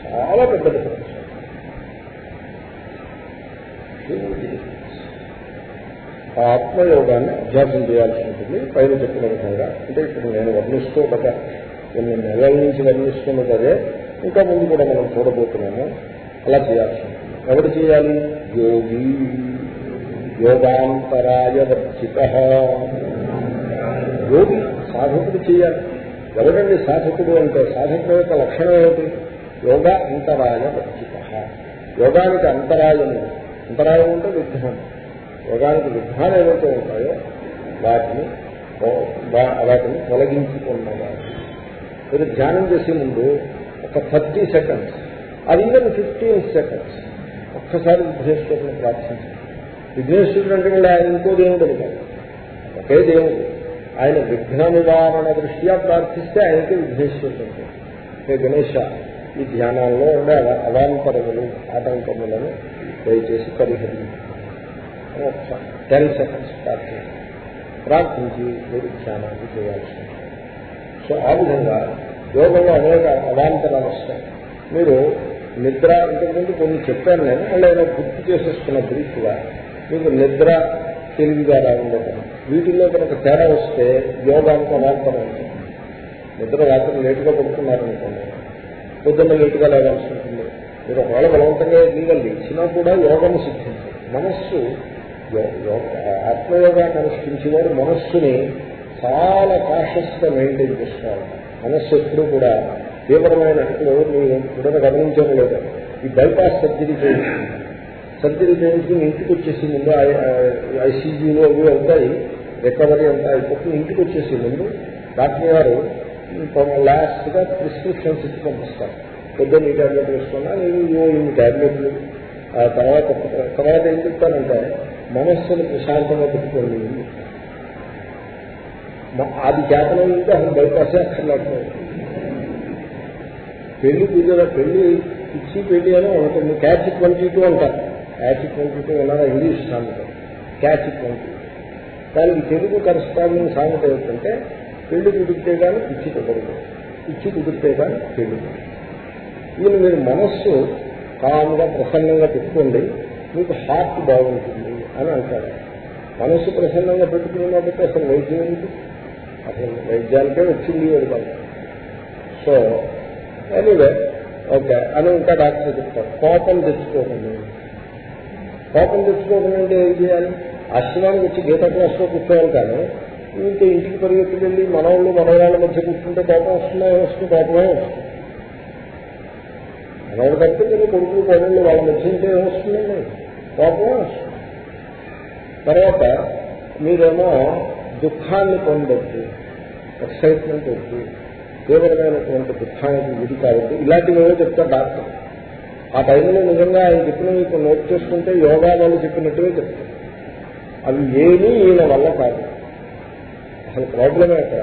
చాలా పెద్ద డిఫరెన్స్ ఆ ఆత్మయోగాన్ని అభ్యాసం చేయాల్సి ఉంటుంది. పైన చెప్పిన విధంగా. అంటే ఇప్పుడు నేను వర్ణిస్తూ గత కొన్ని నెలల నుంచి వర్ణిస్తున్నది అదే. ఇంకా ముందు కూడా మనం చూడబోతున్నాము. అలా చేయాల్సి ఉంటుంది. ఎవరు చేయాలి? యోగి. యోగాంతరాయ వర్జిత. యోగి సాధకుడు చేయాలి. ఎవరండి సాధకుడు అంటే? సాధకుడు యొక్క లక్షణం ఏమిటి? యోగా అంతరాయ వర్జిత. యోగానికి అంతరాయం అంతరాయం అంటే విఘ్నం యోగానికి విఘ్నాలు ఏవైతే ఉంటాయో వాటిని వాటిని తొలగించుకున్నవారు మీరు ధ్యానం చేసే ముందు ఒక థర్టీ సెకండ్స్ అది ఈవెన్ ఫిఫ్టీన్ సెకండ్స్ ఒక్కసారి విఘ్నేశ్వరుని ప్రార్థించారు విఘ్నేశ్వరుడు అంటే ఆయన ఇంకో దేవుడు కాదు. ఒకే దేవుడు. ఆయన విఘ్న నివారణ దృష్ట్యా ప్రార్థిస్తే ఆయనకి విఘ్నేశ్వరుడు ఉంటుంది గణేష ఈ ధ్యానాల్లో ఉండే అవాంతరములు ఆటంకములను దయచేసి పరిహరించారు టెన్ సెకండ్స్ ప్రార్థించి ప్రార్థించి మీరు ధ్యానాన్ని చేయాల్సి సో ఆ విధంగా యోగంలో అనేక అవాంతరాలు వస్తాయి మీరు నిద్ర ఇంతకుముందు కొన్ని చెప్పాను నేను మళ్ళీ ఏదో గుర్తు చేసేస్తున్న బ్రీఫ్గా మీకు నిద్ర తెలివిగా రాఉండదు వీటిల్లో కనుక తేడా వస్తే యోగానికి అవాంతరం ఉంటుంది నిద్ర రాత్రి లేటుగా పడుతున్నారనుకోండి పొద్దున్న లేటుగా లేవాల్సి ఉంటుంది మీరు ఒకవేళ బలవంతంగా లీగల్ ఇచ్చినా కూడా యోగం సిద్ధించదు మనస్సు ఆత్మయోగాన్ని అనుష్ఠించేవాడు మనస్సుని చాలా కాషస్గా మెయింటైన్ చేసుకోవాలి మనస్సు ఎప్పుడు కూడా తీవ్రమైన ఇప్పుడు మీరు ఎప్పుడైనా గమనించడం లేదు. ఈ బైపాస్ సర్జరీ చేయించుకుంది సర్జరీ చేయించుకుని ఇంటికి వచ్చేసి ముందు ఐసీజీలో అవి అవుతాయి. రికవరీ అంతా అయిపోతుంది ఇంటికి వచ్చేసి ముందు డాక్టర్ గారు లాస్ట్గా ప్రిస్క్రిప్షన్స్ ఇచ్చి పంపిస్తారు. పొద్దున్న ఈ ట్యాబ్లెట్ వేసుకున్నా నేను ఈ ఇన్ని ట్యాబ్లెట్లు తర్వాత తర్వాత ఏం చెప్తానంటే మనస్సును ప్రశాంతంగా పెట్టుకోండి. అది చేతనం ఉంటే అసలు బైపాస్ అక్కర్లేదు పెళ్ళి పూజల పెళ్ళి ఇచ్చి పెళ్ళి అని ఉంటుంది క్యాచ్ ట్వంటీ టూ అంటారు. క్యాచ్ ట్వంటీ టూ అన్నారా ఇంగ్లీష్ సామెత క్యాచ్ ట్వంటీ దానికి తెలుగు కరస్పాండింగ్ సామెత ఏంటంటే పెళ్ళి కుదిరితే కానీ ఇచ్చి కుదరదు. ఇచ్చి కుదిరితే కానీ పెళ్ళి దీన్ని మీరు మనస్సు కామ్గా ప్రసన్నంగా పెట్టుకోండి. మీకు హార్ట్ బాగుంటుంది అని అంటారు. మనస్సు ప్రసన్నంగా పెట్టుకున్నప్పుడు అసలు వైద్యం ఏంటి? అసలు వైద్యానికే వచ్చింది వెళ్తాం సో ఎనీవే ఓకే అని ఇంకా డాక్టర్ చెప్తారు. కోపం తెచ్చుకోకండి కోపం తెచ్చుకోకుండా అంటే ఏం చేయాలి? ఆశ్రమానికి వచ్చి గీత క్లాస్లో కూర్చోవాలి కానీ ఇంకా ఇంటికి పరిగెత్తి వెళ్ళి మనవాళ్ళు మనవాళ్ళ మధ్య కూర్చుంటే కోపం వస్తుందా? వస్తుంది? కోపమే వస్తుంది. ఎవరు కడితే మీరు కొడుకులు కోడళ్ళు వాళ్ళ మధ్య ఉంటే ఏమొస్తుందండి? కోపమే? తర్వాత మీరేమో దుఃఖాన్ని పొందొచ్చు ఎక్సైట్మెంట్ వచ్చి తీవ్రమైనటువంటి దుఃఖానికి గురి కాబట్టి ఇలాంటివి ఏవో చెప్తారు డాక్టర్. ఆ టైంలో నిజంగా ఆయన చెప్పిన మీకు నోట్ చేసుకుంటే యోగా వాళ్ళు చెప్పినట్టుగా చెప్తారు అవి ఏమీ ఈయన వల్ల కాదు. అసలు ప్రాబ్లమే అక్కడ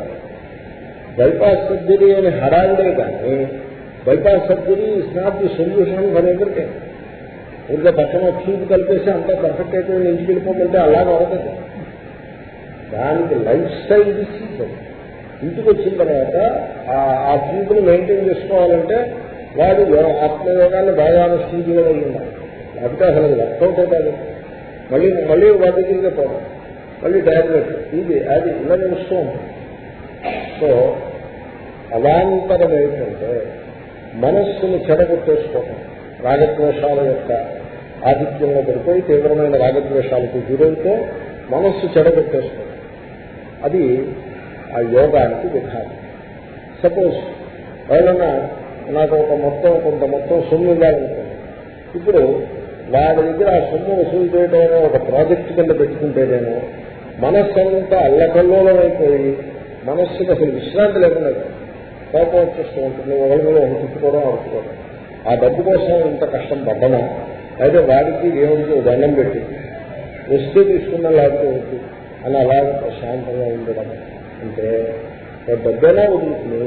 బైపాస్ సర్జరీ అని హడావిడే కానీ bypass surgery is not the solution for ఎవరికే ఇంకా పక్కన ట్యూబ్ కలిపేసి అంతా పర్ఫెక్ట్ అయితే ఇంటికి వెళ్ళిపోమంటే అలాగే అవుతుంది. దానికి లైఫ్ స్టైల్ డిసీజ్ ఇంటికి వచ్చిన తర్వాత ఆ- ఆ ట్యూబ్ని మెయింటైన్ చేసుకోవాలంటే వాడు ఆత్మయోగాన్ని బాగా అనుష్ఠించగా ఉండాలి. లేకపోతే అసలు అది వర్కౌట్ అవుతుంది మళ్ళీ మళ్ళీ వాటి దగ్గరికి పోవడం మళ్ళీ టాబ్లెట్ ఇది అది ఇలా నడుస్తూ ఉంటుంది. సో అవాంతరం ఏంటంటే మనస్సును చెడగొట్టేసుకోవటం. రాగద్వేషాల యొక్క ఆధిక్యంలో పడిపోయి తీవ్రమైన రాగద్వేషాలకు గురైతే మనస్సు చెడగొట్టేసుకోవడం అది ఆ యోగానికి విధానం. సపోజ్ ఎవరైనా నాకు ఒక మొత్తం కొంత మొత్తం సొమ్ము ఇవ్వాలనుకోండి ఇప్పుడు వాడి దగ్గర ఆ సొమ్ము వసూలు చేయడం ఒక ప్రాజెక్ట్ కింద పెట్టుకుంటేనేమో మనస్సు అంతా అల్లకల్లోలమైపోయి అయిపోయి మనస్సుకి అసలు విశ్రాంతి లేకుండా కోపం వచ్చేస్తూ ఉంటుంది. ఒకరి మీద ఒకరు తిట్టుకోవడం అడుచుకోవడం ఆ డబ్బు కోసం ఇంత కష్టం పడ్డనా అయితే వాడికి దేవుడికి దండం పెట్టి. వస్తే తీసుకున్న లేకపోవచ్చు అని అలాగే ప్రశాంతంగా ఉండడం అంటే ఒక డబ్బైనా వదులుకుని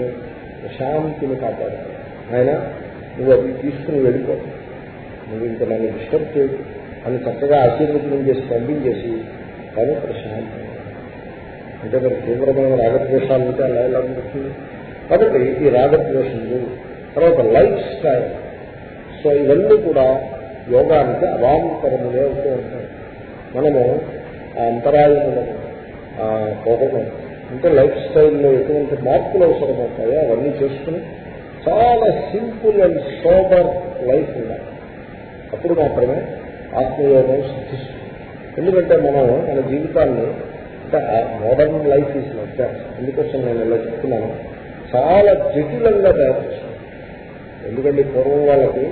ప్రశాంతిని కాపాడాలి ఆయన నువ్వు అది తీసుకుని వెళ్ళిపో. నువ్వు ఇంత నన్ను డిస్టర్బ్ చేయదు అని చక్కగా ఆశీర్వచనం చేసి పంపించేసి కానీ ప్రశాంతంగా అంటే మరి తీవ్రమైన రాగద్వేషాలు ఉంటే అలా ఎలా ఉంటుంది? కాబట్టి ఈ రాగద్వేషములు తర్వాత లైఫ్ స్టైల్. సో ఇవన్నీ కూడా యోగానికి అవాంతరములే అవుతూ ఉంటాయి. మనము ఆ అంతరాయములను ఆ పోగొట్టం అంటే లైఫ్ స్టైల్లో ఎటువంటి మార్పులు అవసరమవుతాయో అవన్నీ చేసుకుని చాలా సింపుల్ అండ్ సోబర్ లైఫ్ ఉండాలి. అప్పుడు మాత్రమే ఆత్మయోగం సిద్ధిస్తుంది. ఎందుకంటే మనం మన జీవితాన్ని అంటే modern life is like that. అందుకోసం నేను ఇలా చెప్తున్నాను. చాలా జటిలంగా తయారు ఎందుకంటే పూర్వం వాళ్ళకి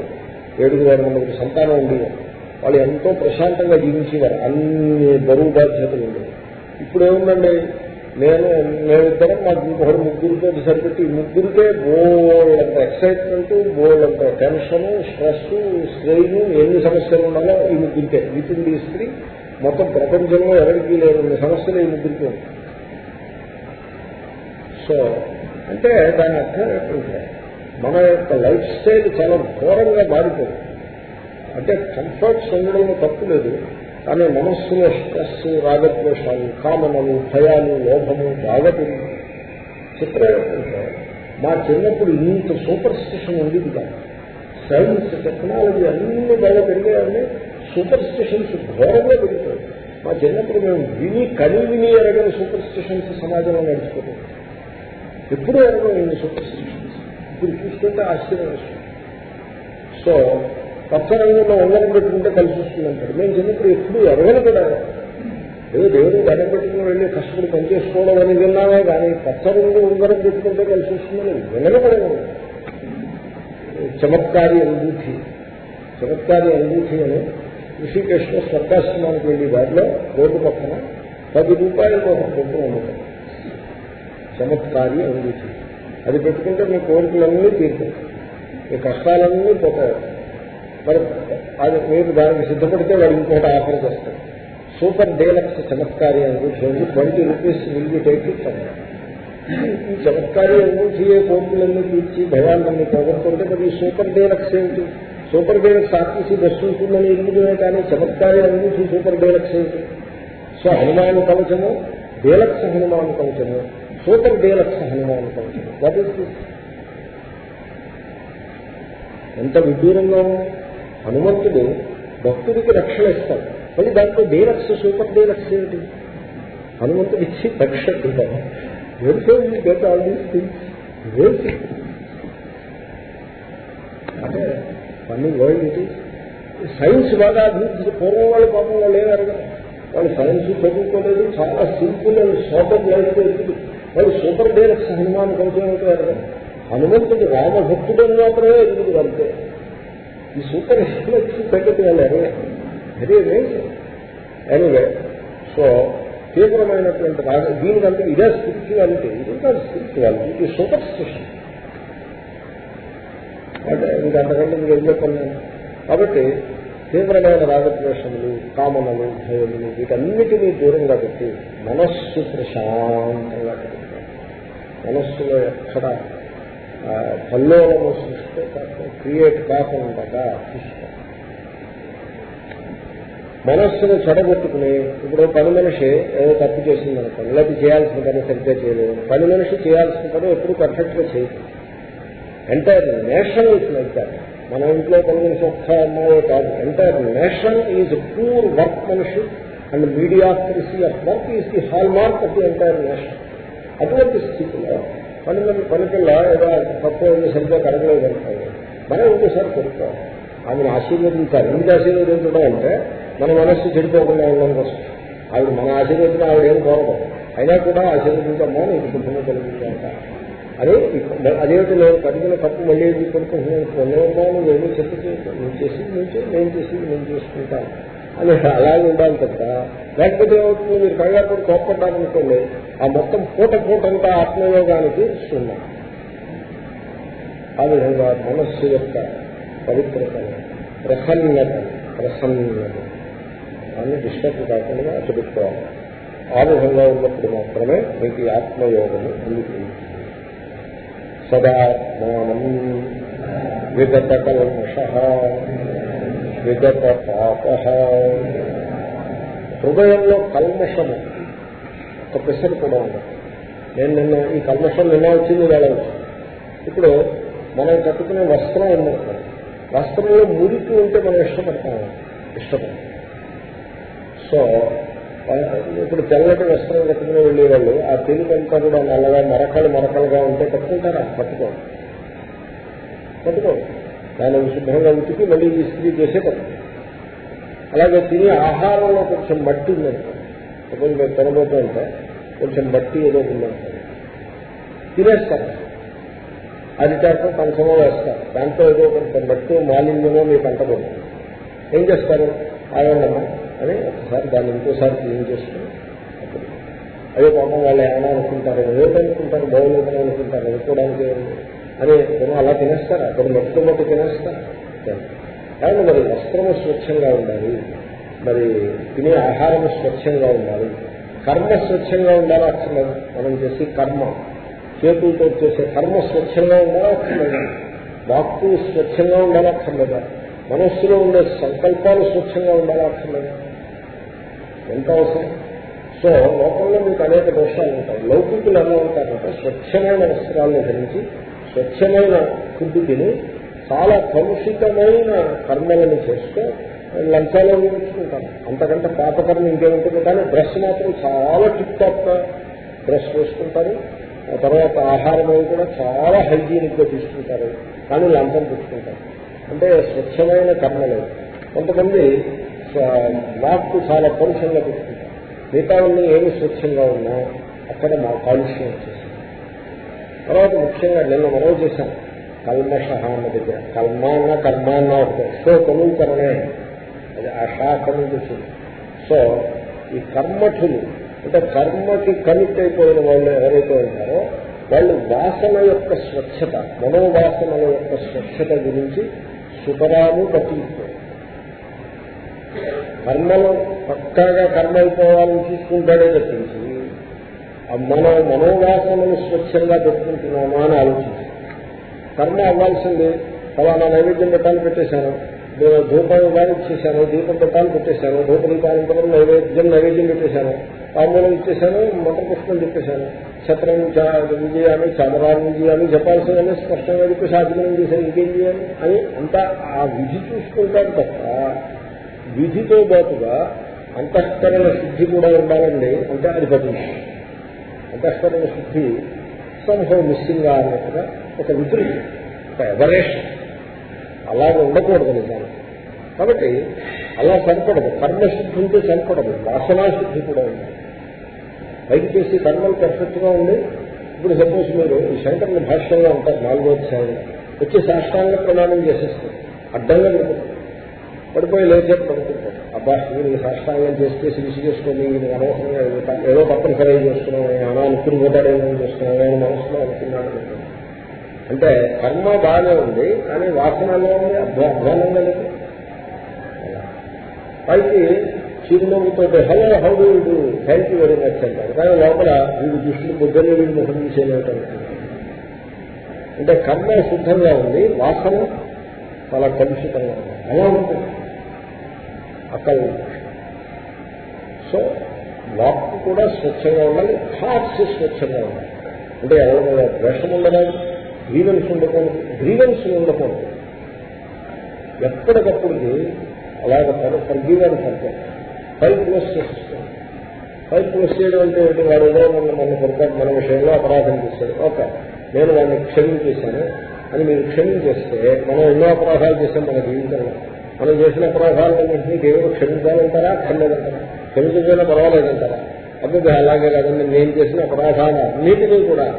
ఏడుగురు ఆరు మందికి సంతానం ఉండేది. వాళ్ళు ఎంతో ప్రశాంతంగా జీవించేవారు. అన్ని బరువు బాధ్యతలు ఉండేవి. ఇప్పుడు ఏముందండి? నేను మేమిద్దరం మాకు ఇంకొకటి ముగ్గురితో సరిపెట్టి ముగ్గురికే బోల్డ్ ఎక్సైట్మెంట్ బోల్డ్ టెన్షన్ స్ట్రెస్ స్ట్రెయిన్ ఎన్ని సమస్యలు ఉన్నాయో ఈ ముగ్గురికే. వీటిని తీసుకుని మొత్తం ప్రపంచంలో ఎవరికి లేని సమస్యలు ఈ ముగ్గురికే సో అంటే దాని అర్థం ఏంటంటే మన యొక్క లైఫ్ స్టైల్ చాలా ఘోరంగా మారిపోయింది. అంటే కంఫర్ట్స్ ఉండడంలో తప్పు లేదు కానీ మనస్సులో స్ట్రెస్ రాగద్వేషాలు కామనలు భయాలు లోభము బాగా పెరిగింది చిత్రం ఏంటంటే మా చిన్నప్పుడు ఇంత సూపర్ స్టిషన్ ఉండేది కాదు. సైన్స్ టెక్నాలజీ అన్ని బాగా పెరిగాయని సూపర్ స్టిషన్స్ ఘోరంగా పెరుగుతాయి మా చిన్నప్పుడు మేము విని కని విని ఎరగని సూపర్ స్టిషన్స్ సమాజంలో నడిచిపోతుంది ఎప్పుడు ఎరగం ఇన్ని ఇప్పుడు చూస్తుంటే ఆశ్చర్యం వేస్తుంది సో పచ్చ రంగులో ఉంగరం పెట్టుకుంటే కలిసి వస్తుంది అంటాడు మేము చిన్నప్పుడు ఎప్పుడు ఎరగని కూడా. ఏదో దేవుడు దండం పెట్టుకుని వెళ్ళి కష్టపడి పనిచేసుకోవడం అని విన్నామే కానీ పచ్చ రంగు ఉంగరం పెట్టుకుంటే కలిసి వస్తుందని వినని చమత్కారి అనుభూతి. చమత్కారి అనుభూతి అని ఋషికేశ్లో స్వర్గాశ్రమానికి వెళ్ళి దారిలో రోడ్డు పక్కన పది రూపాయలకు ఒక కొట్టు అమ్ముతాం చమత్కారి అంగీచి అది పెట్టుకుంటే మీ కోరికలన్నీ తీరుతాయి. మీ కష్టాలన్నీ పోతాయి. మరి అది మీరు దానికి సిద్ధపడితే వాడు ఇంకోటి ఆఫర్ చేస్తాడు. సూపర్ డేలక్స్ చమత్కారి అనుభూతి twenty rupees will be take ఈ చమత్కారి అనుభూతి ఏ కోరికలన్నీ తీర్చి భయాలన్నీ పోగొట్టుకుంటే మరి సూపర్ డేలక్స్ ఏంటి? సూపర్ డేలక్స్ ఆర్టీసీ బస్సు ఉంటుందని ఎందుకునే కానీ చమత్కారి అనుభూతి సూపర్ డేలక్స్ ఏంటి? సో హనుమాన్ కవచము డేలక్స్ హనుమాన్ కవచము super deluxe Hanuman that what is ఎంత విదూరంగా హనుమంతుడు భక్తుడికి రక్షణ ఇస్తాడు. మళ్ళీ దాంట్లో డీలక్స్ సూపర్ డీలక్స్ ఏమిటి? హనుమంతుడు ఇచ్చి రక్షణ అంటే అన్ని వరల్డ్ ఇది సైన్స్ బాగా అభివృద్ధి పూర్వం వాళ్ళు పాపం వాళ్ళు ఏమన్నారు వాళ్ళు సైన్స్ చదువుకోలేదు చాలా సింపుల్ అండ్ సూపర్ లైఫ్ వాడు సూపర్ డైరెక్ట్ హనుమాన్ కలిసినట్టు అవుతారు హనుమంతుడు రామభక్తుడని మాత్రమే ఎదుగుతుంది అంతే. ఈ సూపర్ డీలక్స్ సంగతి వెళ్ళారు వెరీ అమేజింగ్ ఎనివే సో తీవ్రమైనటువంటి రాజ దీనికంటే ఇదే స్పిరిచువాలిటీ ఇదంతా స్పిరిచువాలిటీ ఇది సూపర్ స్టిషన్ అంటే ఇంకా అంతకంటే మీకు ఏం చెప్పాను కాబట్టి తీవ్రమైన రాగద్వేషములు కామనలు భయములు వీటన్నిటినీ దూరంగా పెట్టి మనస్సు ప్రశాంతంగా పెట్టుకుంటారు మనస్సులో ఎక్కడ కల్లోలము సృష్టి క్రియేట్ కాకుండా చూసుకోవాలి మనస్సును చెడగొట్టుకుని ఇప్పుడు పని మనిషి ఏదో తప్పు చేసింది అనుకోండి లేకపోతే చేయాల్సిన పని సరిగ్గా చేయలేదు. పని మనిషి చేయాల్సిన పని ఎప్పుడు పర్ఫెక్ట్గా చేయదు. Entire nation is like that? మన ఇంట్లో పని మనిషి ఒక్క అమ్మాయే కాదు. Entire nation is poor work మనిషి and media of work is the hallmark of the entire nation. అటువంటి స్థితిలో పని పని పిల్ల ఏదో తక్కువ సరిగ్గా కడగలేదు అనుకోండి. మనం ఇంకోసారి కొడుకోవాలి ఆమెను ఆశీర్వదించాలి. ఎందుకు ఆశీర్వదించడం అంటే మన మనస్సు చెడిపోకుండా ఉండడం కోసం ఆవిడ మన ఆశీర్వదించిన ఆవిడ ఏం కోరదు. అయినా కూడా ఆశీర్వదించమ్మా నీకు కుటుంబం కలిగించాలంట అదే అదేమిటి నేను కడిగిన తప్పు మళ్ళీ కొనుక్కుంటున్నాను. కొడుకుంటున్నాను పొందమ్మా నువ్వు ఏమీ చెప్పి చేసి నువ్వు చేసి నేను చేసి నేను చేసుకుంటాను. అని అలాగే ఉండాలి తప్ప లేకపోతే ఏమవుతుంది మీరు కంగారు పడి కోప్పడ్డారనుకోండి ఆ మొత్తం పూట పూటంతా ఆత్మయోగానికి సున్నా. ఆ విధంగా మనస్సు యొక్క పవిత్రత ప్రసన్నత ప్రసన్నత. దాన్ని డిస్టర్బ్ కాకుండా అడ్డుపెట్టుకోవాలి ఆ విధంగా ఉన్నప్పుడు మాత్రమే మీకు ఆత్మయోగము అందుతుంది. సదాత్మానం విగత కల్మష విగత పాప హృదయంలో కల్మషము. ఒక ప్రశ్న కూడా ఉండదు నేను నిన్న ఈ కల్మషం నిన్న వచ్చింది వెళ్ళవచ్చు ఇప్పుడు మనం కట్టుకునే వస్త్రం ఉందనుకోండి వస్త్రంలో మురికి ఉంటే మనం ఇష్టపడతాము? ఇష్టపడతాం. సో ఇప్పుడు తెల్లటి వస్త్రం కట్టుకుని వెళ్ళేవాళ్ళు ఆ తెలుగంతా కూడా నల్లగా మరకలు మరకలుగా ఉంటే కట్టుకుంటారా? పట్టుకోండి పట్టుకోండి దాన్ని విశుద్ధంగా ఉతికి మళ్ళీ ఇస్త్రీ చేసే పట్టుకోండి అలాగే తినే ఆహారంలో కొంచెం మట్టి ఉందంటే. సపోజ్ మీరు తినబోతూ ఉంటే కొంచెం మట్టి ఏదో ఉందంటే. తినేస్తారు. అరిటాకు కంచమో వేస్తారు. దాంట్లో ఏదో కొంచెం మట్టి మాలిన్యమో మీకు అంటకూడదు ఏం చేస్తారు? ఆగండమ్మా అని ఒకసారి దాన్ని ఇంకోసారి క్లీన్ చేసుకుని అదే పాపం వాళ్ళు ఏమైనా అనుకుంటారు? ఏదనుకుంటారు బాగోలేదని అనుకుంటారు అనుకోవడానికి అని అలా తినేస్తారు? అక్కడ మొట్టమొదటి మట్టి తినేస్తారు? కానీ మరి వస్త్రము స్వచ్ఛంగా ఉండాలి. మరి తినే ఆహారము స్వచ్ఛంగా ఉండాలి. కర్మ స్వచ్ఛంగా ఉండాలి? అక్కర్లేదు మనం చేసి కర్మ. చేతులతో చేసే కర్మ స్వచ్ఛంగా ఉండాలా? అక్కర్లేదా వాక్కు స్వచ్ఛంగా ఉండాలా? అక్కర్లేదా మనస్సులో ఉండే సంకల్పాలు స్వచ్ఛంగా ఉండాలా? అక్కర్లేదా ఎంత అవసరం? సో లోకంలో మీకు అనేక దోషాలు ఉంటాయి. లౌకికులు ఎలా ఉంటారంటే. స్వచ్ఛమైన వస్త్రాలను ధరించి స్వచ్ఛమైన ఫుడ్ తిని చాలా కలుషితమైన కర్మలను చేస్తూ లంచాలు ఉంచుకుంటారు అంతకంటే పాపకర్మ ఇంకేముంటుంది? కానీ డ్రెస్ మాత్రం చాలా టిప్ టాప్గా డ్రెస్ వేసుకుంటారు. ఆ తర్వాత ఆహారం అవి కూడా చాలా హైజీనిక్గా తీసుకుంటారు. కానీ లంచం తీసుకుంటారు అంటే స్వచ్ఛమైన కర్మలు. కొంతమంది మాకు చాలా పరుషంగా పెట్టుకుంటారు. మిగతా ఏమి స్వచ్ఛంగా ఉన్నా అక్కడ మా కాలుష్యం వచ్చేసి తర్వాత ముఖ్యంగా నిన్న మనం చేశాం. కల్మష అన్న దగ్గర. కల్మ అన్న కర్మ అన్న ఒకటే. సో కనుకరణే అది ఆ శాఖ నుంచి వచ్చింది సో ఈ కర్మఠులు అంటే కర్మకి కనెక్ట్ అయిపోయిన వాళ్ళు ఎవరైతే ఉన్నారో వాళ్ళు వాసన యొక్క స్వచ్ఛత మనోవాసనల యొక్క స్వచ్ఛత గురించి సుతరాము పట్టించుకోరు. కర్మలు పక్కాగా కర్మ అయిపోవాలని చూసుకుంటాడే తప్పించి మన మనోవాసనను స్వచ్ఛంగా పెట్టుకుంటున్నామా అని ఆలోచించారు కర్మ అవ్వాల్సింది. ఫలానా నైవేద్యం పెట్టాలి పెట్టేశాను నేను ధూపం ఇవ్వాలి ఇచ్చేసాను దీపం పెట్టాలి పెట్టేశాను ధూపదీపానంతరం నైవేద్యం నైవేద్యం పెట్టేశాను తాంబూలం ఇచ్చేసాను పుష్పం చెప్పేశాను ఛత్రం విజయాన్ని చమరాన్ని విజయాన్ని చెప్పాల్సిందని స్పష్టంగా చెప్పి సాధ్యం చేశాను ఇంకేం చేయాలి? అని అంతా ఆ విధి చూసుకుంటాను తప్ప విధితో పాటుగా అంతఃకరణ శుద్ధి కూడా ఉండాలండి. అంటే అది పట్టింది అంతఃకరణ శుద్ధి సంభవం మిస్సింగ్ అన్నట్టుగా ఒక విధులు ఒక ఎవరేషన్ అలాగే ఉండకూడదు నిజానికి. కాబట్టి అలా సరిపడదు. కర్మశుద్ధి ఉంటే సరిపడదు. వాసనాశుద్ధి కూడా ఉంది. పైకి చేసి కర్మలు పర్ఫెక్ట్గా ఉంది. ఇప్పుడు సపోజ్ మీరు ఈ శంకరుని భాష్యంలో ఉంటారు నాలుగో అధ్యాయం వచ్చి సాష్టాంగ ప్రమాణం చేసేస్తారు. అడ్డంగా పడిపోయి లేచేపు పడుతుంది అబ్బా మీరు సాష్టాంగం చేస్తే సిరిసి చేసుకొని ఇది అనవసరంగా ఏదో తప్పనిసరి చేసుకున్నాం అలా అనుకుని పోతాడేమో చేసుకున్నాం నేను మనసులో అనుకున్నాను అంటే కర్మ బాగానే ఉంది కానీ వాసనలో ఉంది అధ్వానంగా లేదు. పైకి చిరునవ్వుతో hello how do do thank you very much అంటారు. కానీ లోపల వీడు దృష్టిని బుద్ధని వీడి ముఖం తీసేయలేట అంటే కర్మ శుద్ధంగా ఉంది వాసన చాలా కలుషితంగా ఉంది. అలా ఉంటుంది అక్కడ సో వాక్ కూడా స్వచ్ఛంగా ఉండాలి థాట్స్ స్వచ్ఛంగా ఉండాలి. అంటే ఎవరి ద్వేషం ఉండరాదు గ్రీవెన్స్ ఉండకూడదు గ్రీవెన్స్ ఉండకూడదు. ఎప్పటికప్పుడు అలాగ ఫర్గీవాన్ని సరిపోతుంది ఫైవ్ క్లోజ్ చేసేస్తాడు ఫైవ్ క్లోజ్ చేయడం అంటే ఏంటి? వాడు ఏదో మన మన పొరపాటు మన విషయంలో అపరాధం చేశాడు. ఓకే నేను వాడిని క్షమించేశాను. అని మీరు క్షమించేస్తే మనం ఎన్నో అపరాధాలు చేశాం మన జీవితంలో. మనం చేసిన అపరాధాలన్నింటినీ దేవుడు క్షమించాలంటారా? అక్కర్లేదంటారా క్షమించకపోయినా పర్వాలేదంటారా? అప్పుడు అలాగే కాదండి నేను చేసిన అపరాధాలన్నిటినీ కూడా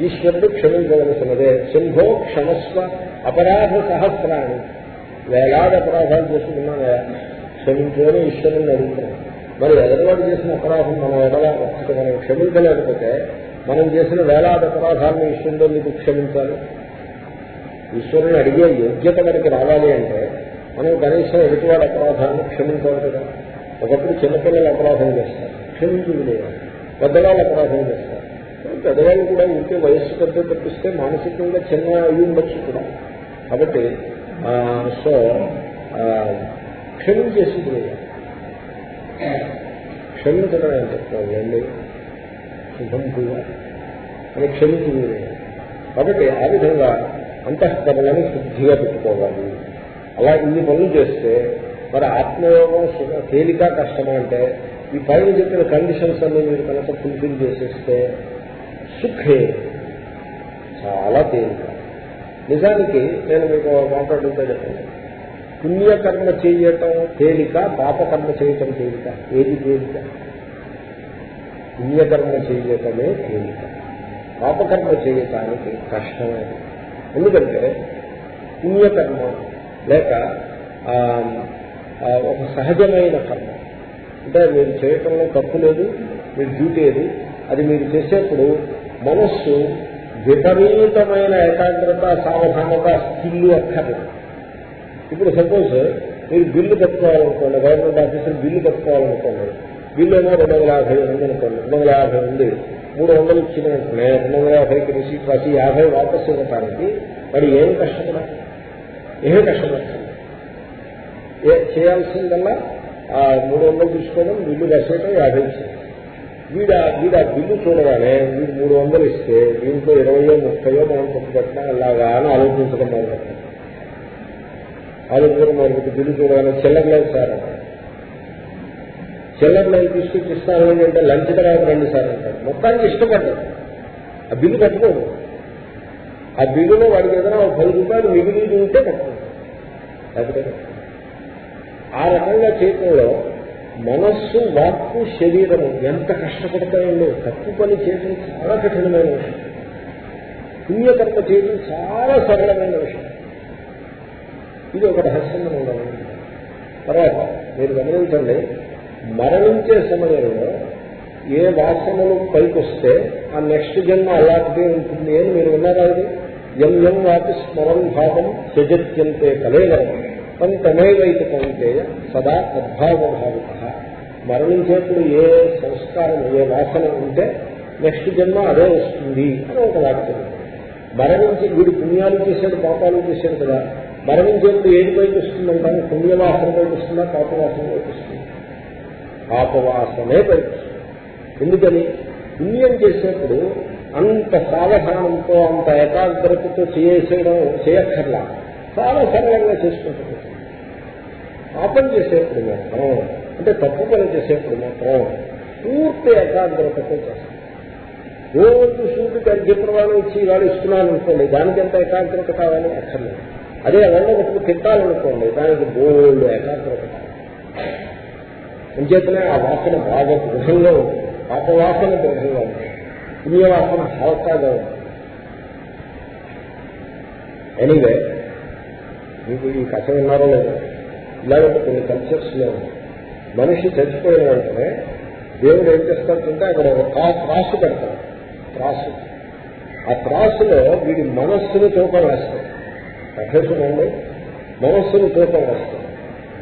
ఈశ్వరుడు క్షమించవలసినదే. సింహో క్షమస్వ అపరాధ సహస్రాన్ని వేలాది అపరాధాలు చేసుకున్నాను క్షమించని ఈశ్వరుని అడుగుతున్నాను మరి ఎదరవాడు చేసిన అపరాధం మనం ఎడలా మనం క్షమించలేకపోతే మనం చేసిన వేలాది అపరాధాలను ఈశ్వరుడు నీకు క్షమించాలి. ఈశ్వరుని అడిగే యోగ్యత మనకి రావాలి అంటే మనం కనీసం ఎదుటివాడి అపరాధాన్ని క్షమించాలి కదా ఒకప్పుడు చిన్నపిల్లలు అపరాధం చేస్తారు. క్షమించింది లేదా పెద్దవాళ్ళు అపరాధం చేస్తారు. పెద్దవాళ్ళు కూడా ఇంకే వయస్సు పెద్ద తప్పిస్తే మానసికంగా చిన్న అయ్యి ఉండొచ్చు కూడా. కాబట్టి సో క్షమించేసింది లేదా క్షమించడం ఏం చెప్తాను శుభం కూడా. అని క్షమించింది కాబట్టి ఆ విధంగా అంతఃకరణని శుద్ధిగా పెట్టుకోవాలి. అలా ఇన్ని పనులు చేస్తే మరి ఆత్మయోగం తేలిక కష్టమా అంటే ఈ పైన చెప్పిన కండిషన్స్ అన్ని మీరు కనుక ఫుల్ఫిల్ చేసేస్తే సుఖే చాలా తేలిక. నిజానికి నేను మీకు మాట్లాడుతుంటే చెప్పండి పుణ్యకర్మ చేయటం తేలిక పాపకర్మ చేయటం తేలిక. ఏది తేలిక? పుణ్యకర్మ చేయటమే తేలిక. పాపకర్మ చేయటానికి కష్టమే ఎందుకంటే పుణ్యకర్మ లేక ఒక సహజమైన కర్మ. అంటే మీరు చేయటంలో తప్పు లేదు మీరు డ్యూటీ అది అది మీరు చేసేప్పుడు మనస్సు విపరీతమైన ఏకాగ్రత సావధానత స్కిల్ అక్కర్లేదు. ఇప్పుడు సపోజ్ మీరు బిల్లు కట్టుకోవాలనుకోండి గవర్నమెంట్ ఆఫీసర్ బిల్లు కట్టుకోవాలనుకోండి బిల్లు ఏమో రెండు వందల యాభై ఉంది అనుకోండి రెండు వందల యాభై ఉంది మూడు వందలు ఇచ్చిన వెంటనే రెండు వందల యాభైకి రిసీట్ రాసి యాభై వాపస్ ఇవ్వటానికి మరి ఏం కష్టపడాలి? ఏమీ కష్టపడుతుంది ఏ చేయాల్సిందల్లా ఆ మూడు వందలు తీసుకోవడం బిల్లు రసేయటం యాభై వీడు వీడు ఆ బిల్లు చూడగానే వీడు మూడు వందలు ఇస్తే దీంట్లో ఇరవయో ముప్పయో మనం ఖర్చు పెట్టినా అలాగా అని ఆలోచించడం మొదలుపెట్టాం ఆలోచించడం మొదలుపెట్టి బిల్లు చూడగానే చిల్లర్లేదు సార్ చిల్లర్లేదు తీసుకొచ్చి ఇస్తాను అంటే లంచ్ తర్వాత రండి సార్ అంటారు. మొత్తానికి ఇష్టపడ్డాడు ఆ బిల్లు కట్టుకోడు ఆ బిల్లులో వాడికి ఏదైనా పది రూపాయలు మిగిలి ఉంటే కట్టుకోడు లేకపోతే ఆ రకంగా చేయటంలో మనస్సు వాక్కు శరీరము ఎంత కష్టపడతాయండి తప్పు పని చేయడం చాలా కఠినమైన విషయం. పుణ్యకర్మ చేయడం చాలా సరళమైన విషయం. ఇది ఒక రహస్యం ఉండాలి. తర్వాత మీరు గమనించండి మరణించే సమయంలో ఏ వాసనలు పైకి వస్తే ఆ నెక్స్ట్ జన్మ అలాంటిదే ఉంటుంది అని మీరు విన్నారా ఇది? ఎం ఎం వాటి స్మరణ భావం త్యజత్యంతే కలేవరం పంతమేవైతే కౌంటేయ సదా తద్భావభావిత మరణించేప్పుడు ఏ సంస్కారం ఏ వాసన ఉంటే నెక్స్ట్ జన్మ అదే వస్తుంది అని ఒక వాక్యం. మరణించి వీడు పుణ్యాలు చేశాడు పాపాలు చేశాడు కదా. మరణించేప్పుడు ఏది పైకి వస్తుందంటాను పుణ్యవాసన పైకి వస్తుందా పాపవాసన పైకి వస్తుంది పాపవాసనే పైకి వస్తుంది ఎందుకని? పుణ్యం చేసేప్పుడు అంత సావధానంతో అంత ఏకాగ్రతతో చేసేయడం చేయక్కర్లా. చాలా సరళంగా చేసుకుంటుంది. పాపం చేసేప్పుడు మాత్రం అంటే తప్పు పని చేసేప్పుడు మాత్రం పూర్తి ఏకాగ్రతతో చేస్తాం. రోజు సూర్యుడికి అర్ఘ్యప్రవాణం ఇచ్చి ఇవాళ ఇస్తున్నాను అనుకోండి దానికి ఎంత ఏకాగ్రత కావాలి అక్కర్లేదు. అదే వెళ్ళగట్టు తిట్టాలనుకోండి దానికి బోల్డ్ ఏకాగ్రత కావాలి. అంచేతనే ఆ వాసన బాగా దృఢంగా ఉంది పాపవాసన దృఢంగా ఉంది పుణ్యవాసన హల్కాగా ఉంది ఎనీవే మీకు ఈ కథ విన్నారో లేదో ఇలాగంటే కొన్ని కల్చర్స్లో మనిషి చచ్చిపోయిన వెంటనే దేవుడు ఏం చేస్తాడంటే అక్కడ ఒక త్రాసు పెడతాడు. త్రాసు. ఆ త్రాసులో వీడి మనస్సును తూకం వేస్తాడు. కథేసుకుండి మనస్సును తూకం వేస్తాడు.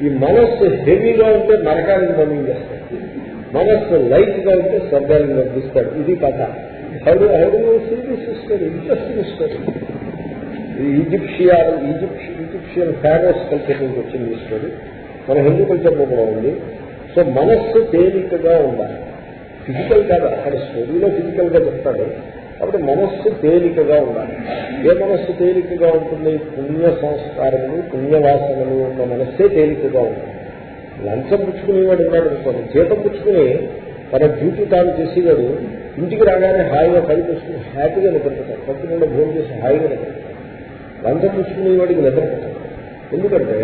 ఈ మనస్సు హెవీగా ఉంటే నరకానికి పంపించేస్తాడు మనస్సు లైట్గా ఉంటే స్వర్గానికి నడిపిస్తాడు ఇది కథ. హౌడు హౌడు సీరియస్ ఇస్తాడు ఇంట్రెస్టింగ్ ఇస్తాడు ఈజిప్షియన్ ఈజిప్షి ఈజిప్షియన్ ఫారోస్ కల్చర్ నుంచి వచ్చింది ఈ స్టోరీ మన హిందూ కల్చర్లో కూడా ఉంది. సో మనస్సు తేలికగా ఉండాలి. ఫిజికల్ కాదు అక్కడ స్టోరీలో ఫిజికల్గా చెప్తాడు. కాబట్టి మనస్సు తేలికగా ఉండాలి. ఏ మనస్సు తేలికగా ఉంటుంది? పుణ్య సంస్కారములు పుణ్యవాసనలు ఉన్న మనస్సే తేలికగా ఉంటుంది. లంచం పుచ్చుకునేవాడు ఉన్నాడు అనుకోండి. జీతం పుచ్చుకుని తన డ్యూటీ తాను చేసేవాడు ఇంటికి రాగానే హాయిగా కనిపిస్తుంది హ్యాపీగా నిద్రపోతాడు పక్క నుండి భోజనం చేసి హాయిగా నిద్రపోతాడు లంచం పుచ్చుకునే వాడికి నిద్రపోతాడు ఎందుకంటే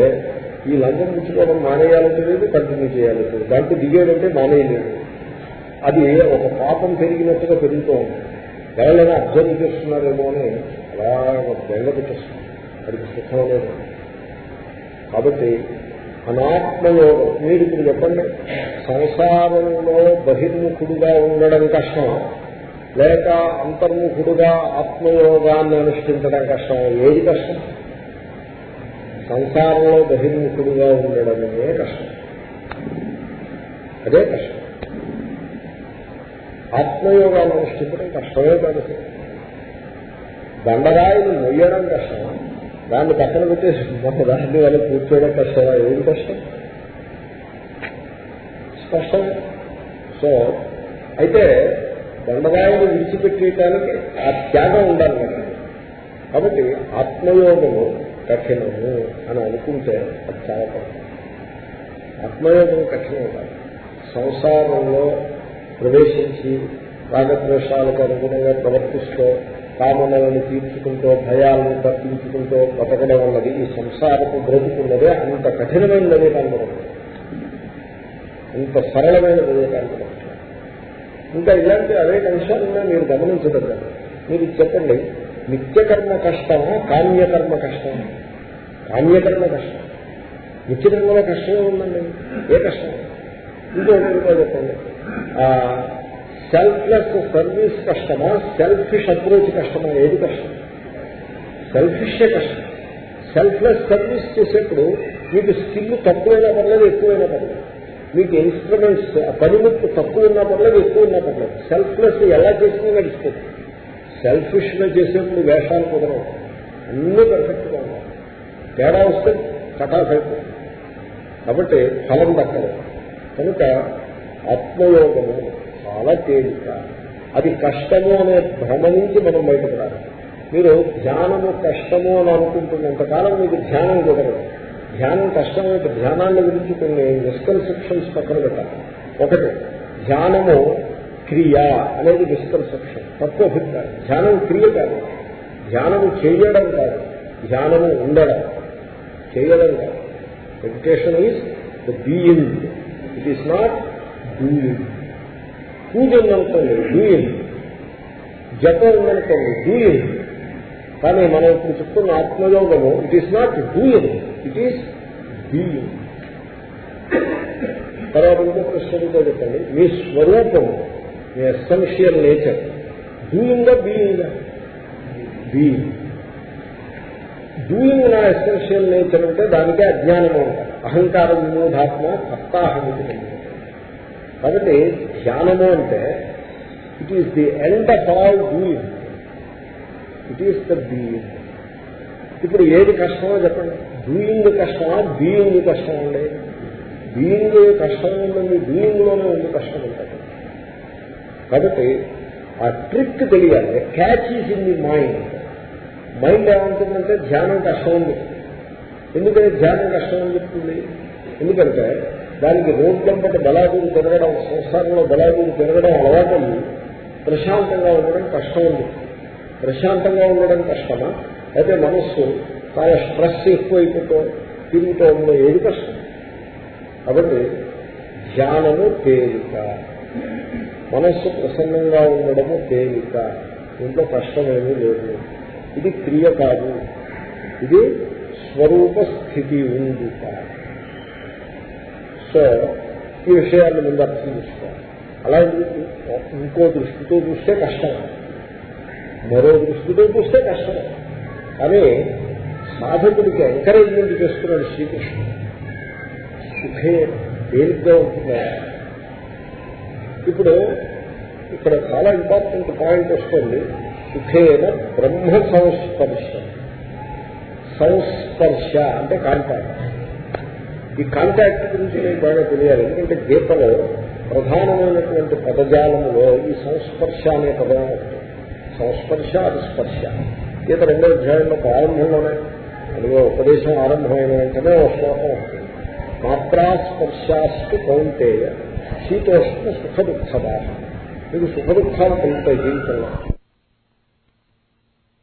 ఈ లంచం పుచ్చుకోవడం మానేయాలంటే లేదు కంటిన్యూ చేయాలంటే లేదు. దాంట్లో దిగేదంటే మానేయలేదు. అది ఒక పాపం పెరిగినట్టుగా పెరుగుతూ ఉంది. ఎవరైనా అబ్జర్వ్ చేస్తున్నారేమో అని అలా బెంగ పెట్టేస్తుంది వాడికి సుఖం లేదు కాబట్టి అనాత్మయోగం మీరు ఇప్పుడు చెప్పండి. సంసారంలో బహిర్ముఖుడుగా ఉండడం కష్టం. లేక అంతర్ముఖుడుగా ఆత్మయోగాన్ని అనుష్ఠించడం కష్టం. ఏది కష్టం? సంసారంలో బహిర్ముఖుడుగా ఉండడమే కష్టం. అదే కష్టం. ఆత్మయోగాన్ని అనుష్ఠించడం కష్టమే కాదు. దండరాయిని మొయ్యడం కష్టమా దాన్ని పక్కన పెట్టేసి మొత్తం దాన్ని వాళ్ళు కూర్చోవడం కష్టమా? ఏది కష్టం? స్పష్టం. సో అయితే దండరాయుడు విడిచిపెట్టేయటానికి ఆ త్యాగం ఉండాలి కాబట్టి ఆత్మయోగము కఠినము అని అనుకుంటే అది చాలా కష్టం. ఆత్మయోగం కఠినం ఉండాలి. సంసారంలో ప్రవేశించి రాగద్వేషాలకు అనుగుణంగా ప్రవర్తిస్తూ కామనలను తీర్చుకుంటూ భయాలను తప్పించుకుంటూ బతకడం ఉన్నది ఈ సంసారపు బ్రతుకున్నదే అంత కఠినమైనదే కనుగొనడం ఇంత సరళమైన వివేకాన్ని ఇంకా ఇలాంటి అనేక అంశాలున్నా మీరు గమనించదగ్గర మీరు చెప్పండి నిత్యకర్మ కష్టమా కామ్యకర్మ కష్టమా? కామ్యకర్మ కష్టం. నిత్యకర్మలో కష్టమే ఉందండి. ఏ కష్టం? ఇంకో చెప్పండి. సెల్ఫ్లెస్ సర్వీస్ కష్టమా? సెల్ఫిష్ అప్రోచ్ కష్టమా? ఏది కష్టం? సెల్ఫిషే కష్టం. సెల్ఫ్లెస్ సర్వీస్ చేసేప్పుడు మీకు స్కిల్ తక్కువైనా పర్లేదు ఎక్కువైనా పర్లేదు. మీకు ఇన్స్ట్రుమెంట్స్ పనిముట్టు తక్కువ ఉన్నా పర్లేదు ఎక్కువ ఉన్నా పర్లేదు. సెల్ఫ్లెస్ ఎలా చేసినా నడుస్తుంది. సెల్ఫిష్ చేసేప్పుడు వేషాలు కుదరవు. అన్నీ పర్ఫెక్ట్గా ఉండాలి తేడా వస్తే కటాఫ్ అయిపోతుంది. కాబట్టి ఫలం దక్కదు కనుక ఆత్మయోగము చాలా తేలిక. అది కష్టము అనే భ్రమ నుంచి మనం బయటపడాలి. మీరు ధ్యానము కష్టము అని అనుకుంటున్నంతకాలం మీకు ధ్యానం కుదరదు. ధ్యానం కష్టమైన ధ్యానాన్ని గురించి కొన్ని మిస్కన్సెప్షన్స్ పక్కన పెట్టాలి. ఒకటి ధ్యానము క్రియ అనేది మిస్కన్సెప్షన్ తక్కువ అభిప్రాయం. ధ్యానం క్రియ కాదు. ధ్యానము చేయడం కాదు. ధ్యానము ఉండడం చేయడం కాదు. Meditation is the being it is not doing పూజ ఉందనుకోండి డూయింగ్ జపం ఉందనుకోండి డూయింగ్ కానీ మనం ఇప్పుడు చెప్తున్న ఆత్మయోగము it is not doing it is being తర్వాత ఇంకో ప్రశ్న చెప్పండి మీ స్వరూపము మీ essential nature doing being being doing నా ఎసెన్షియల్ నేచర్ అంటే దానికే అజ్ఞానము అంటారు అహంకార విమూఢాత్మ సప్తాహమితి కాబట్టి ధ్యానము అంటే it is the end of all being it is the being ఇప్పుడు ఏది కష్టమో చెప్పండి. డూయింగ్ కష్టమా? బీయింగ్ కష్టం అండి? బీయింగ్ కష్టం ఉందండి. బీయింగ్లోనే ఉంది కష్టం ఉంటుంది. కాబట్టి ఆ ట్రిక్ తెలియాలి. Catch is in the mind mind ఏమంటుందంటే ధ్యానం కష్టం ఉంది. ఎందుకంటే ధ్యానం కష్టం అని చెప్తుంది? ఎందుకంటే దానికి రోడ్లంపటి బలాదూరు తిరగడం సంసారంలో బలాదూరు తిరగడం అలవాటు ప్రశాంతంగా ఉండడం కష్టం ఉంది. ప్రశాంతంగా ఉండడం కష్టమా? అయితే మనస్సు చాలా స్ట్రెస్ ఎక్కువైపోతూ తిరుగుతూ ఉండడం ఏది కష్టం? కాబట్టి ధ్యానము తేలిక. మనస్సు ప్రసన్నంగా ఉండడము తేలిక. ఇంట్లో కష్టమేమీ లేదు. ఇది క్రియ కాదు. ఇది స్వరూప స్థితి ఉంది. సో ఈ విషయాన్ని ముందు అర్థం చేసుకోవాలి. అలా ఇంకో దృష్టితో చూస్తే కష్టం మరో దృష్టితో చూస్తే కష్టం కానీ సాధకుడికి ఎంకరేజ్మెంట్ చేస్తున్నాడు శ్రీకృష్ణుడు. సుఖే తేలిగ్గా ఉంటున్నాడు ఇప్పుడు ఇక్కడ చాలా ఇంపార్టెంట్ పాయింట్ వస్తుంది. సుఖేన బ్రహ్మ సంస్పర్శ. సంస్పర్శ అంటే కాంటాక్ట్. ఈ కాంటాక్ట్ గురించి నేను బాగా తెలియాలి. ఎందుకంటే గీతలో ప్రధానమైనటువంటి పదజాలములో ఈ సంస్పర్శ అనే పదం సంస్పర్శ అది స్పర్శ గీత రెండో అధ్యాయంలో ప్రారంభంలోనే అదిగో ఉపదేశం ఆరంభమైన వెంటనే ఒక శ్లోకం వస్తుంది. మాత్రాస్పర్శాస్తు కౌంటేయ శీతోష్ణ సుఖ దుఃఖదా మీకు సుఖ దుఃఖాలు కలుగుతాయి జీవితంలో.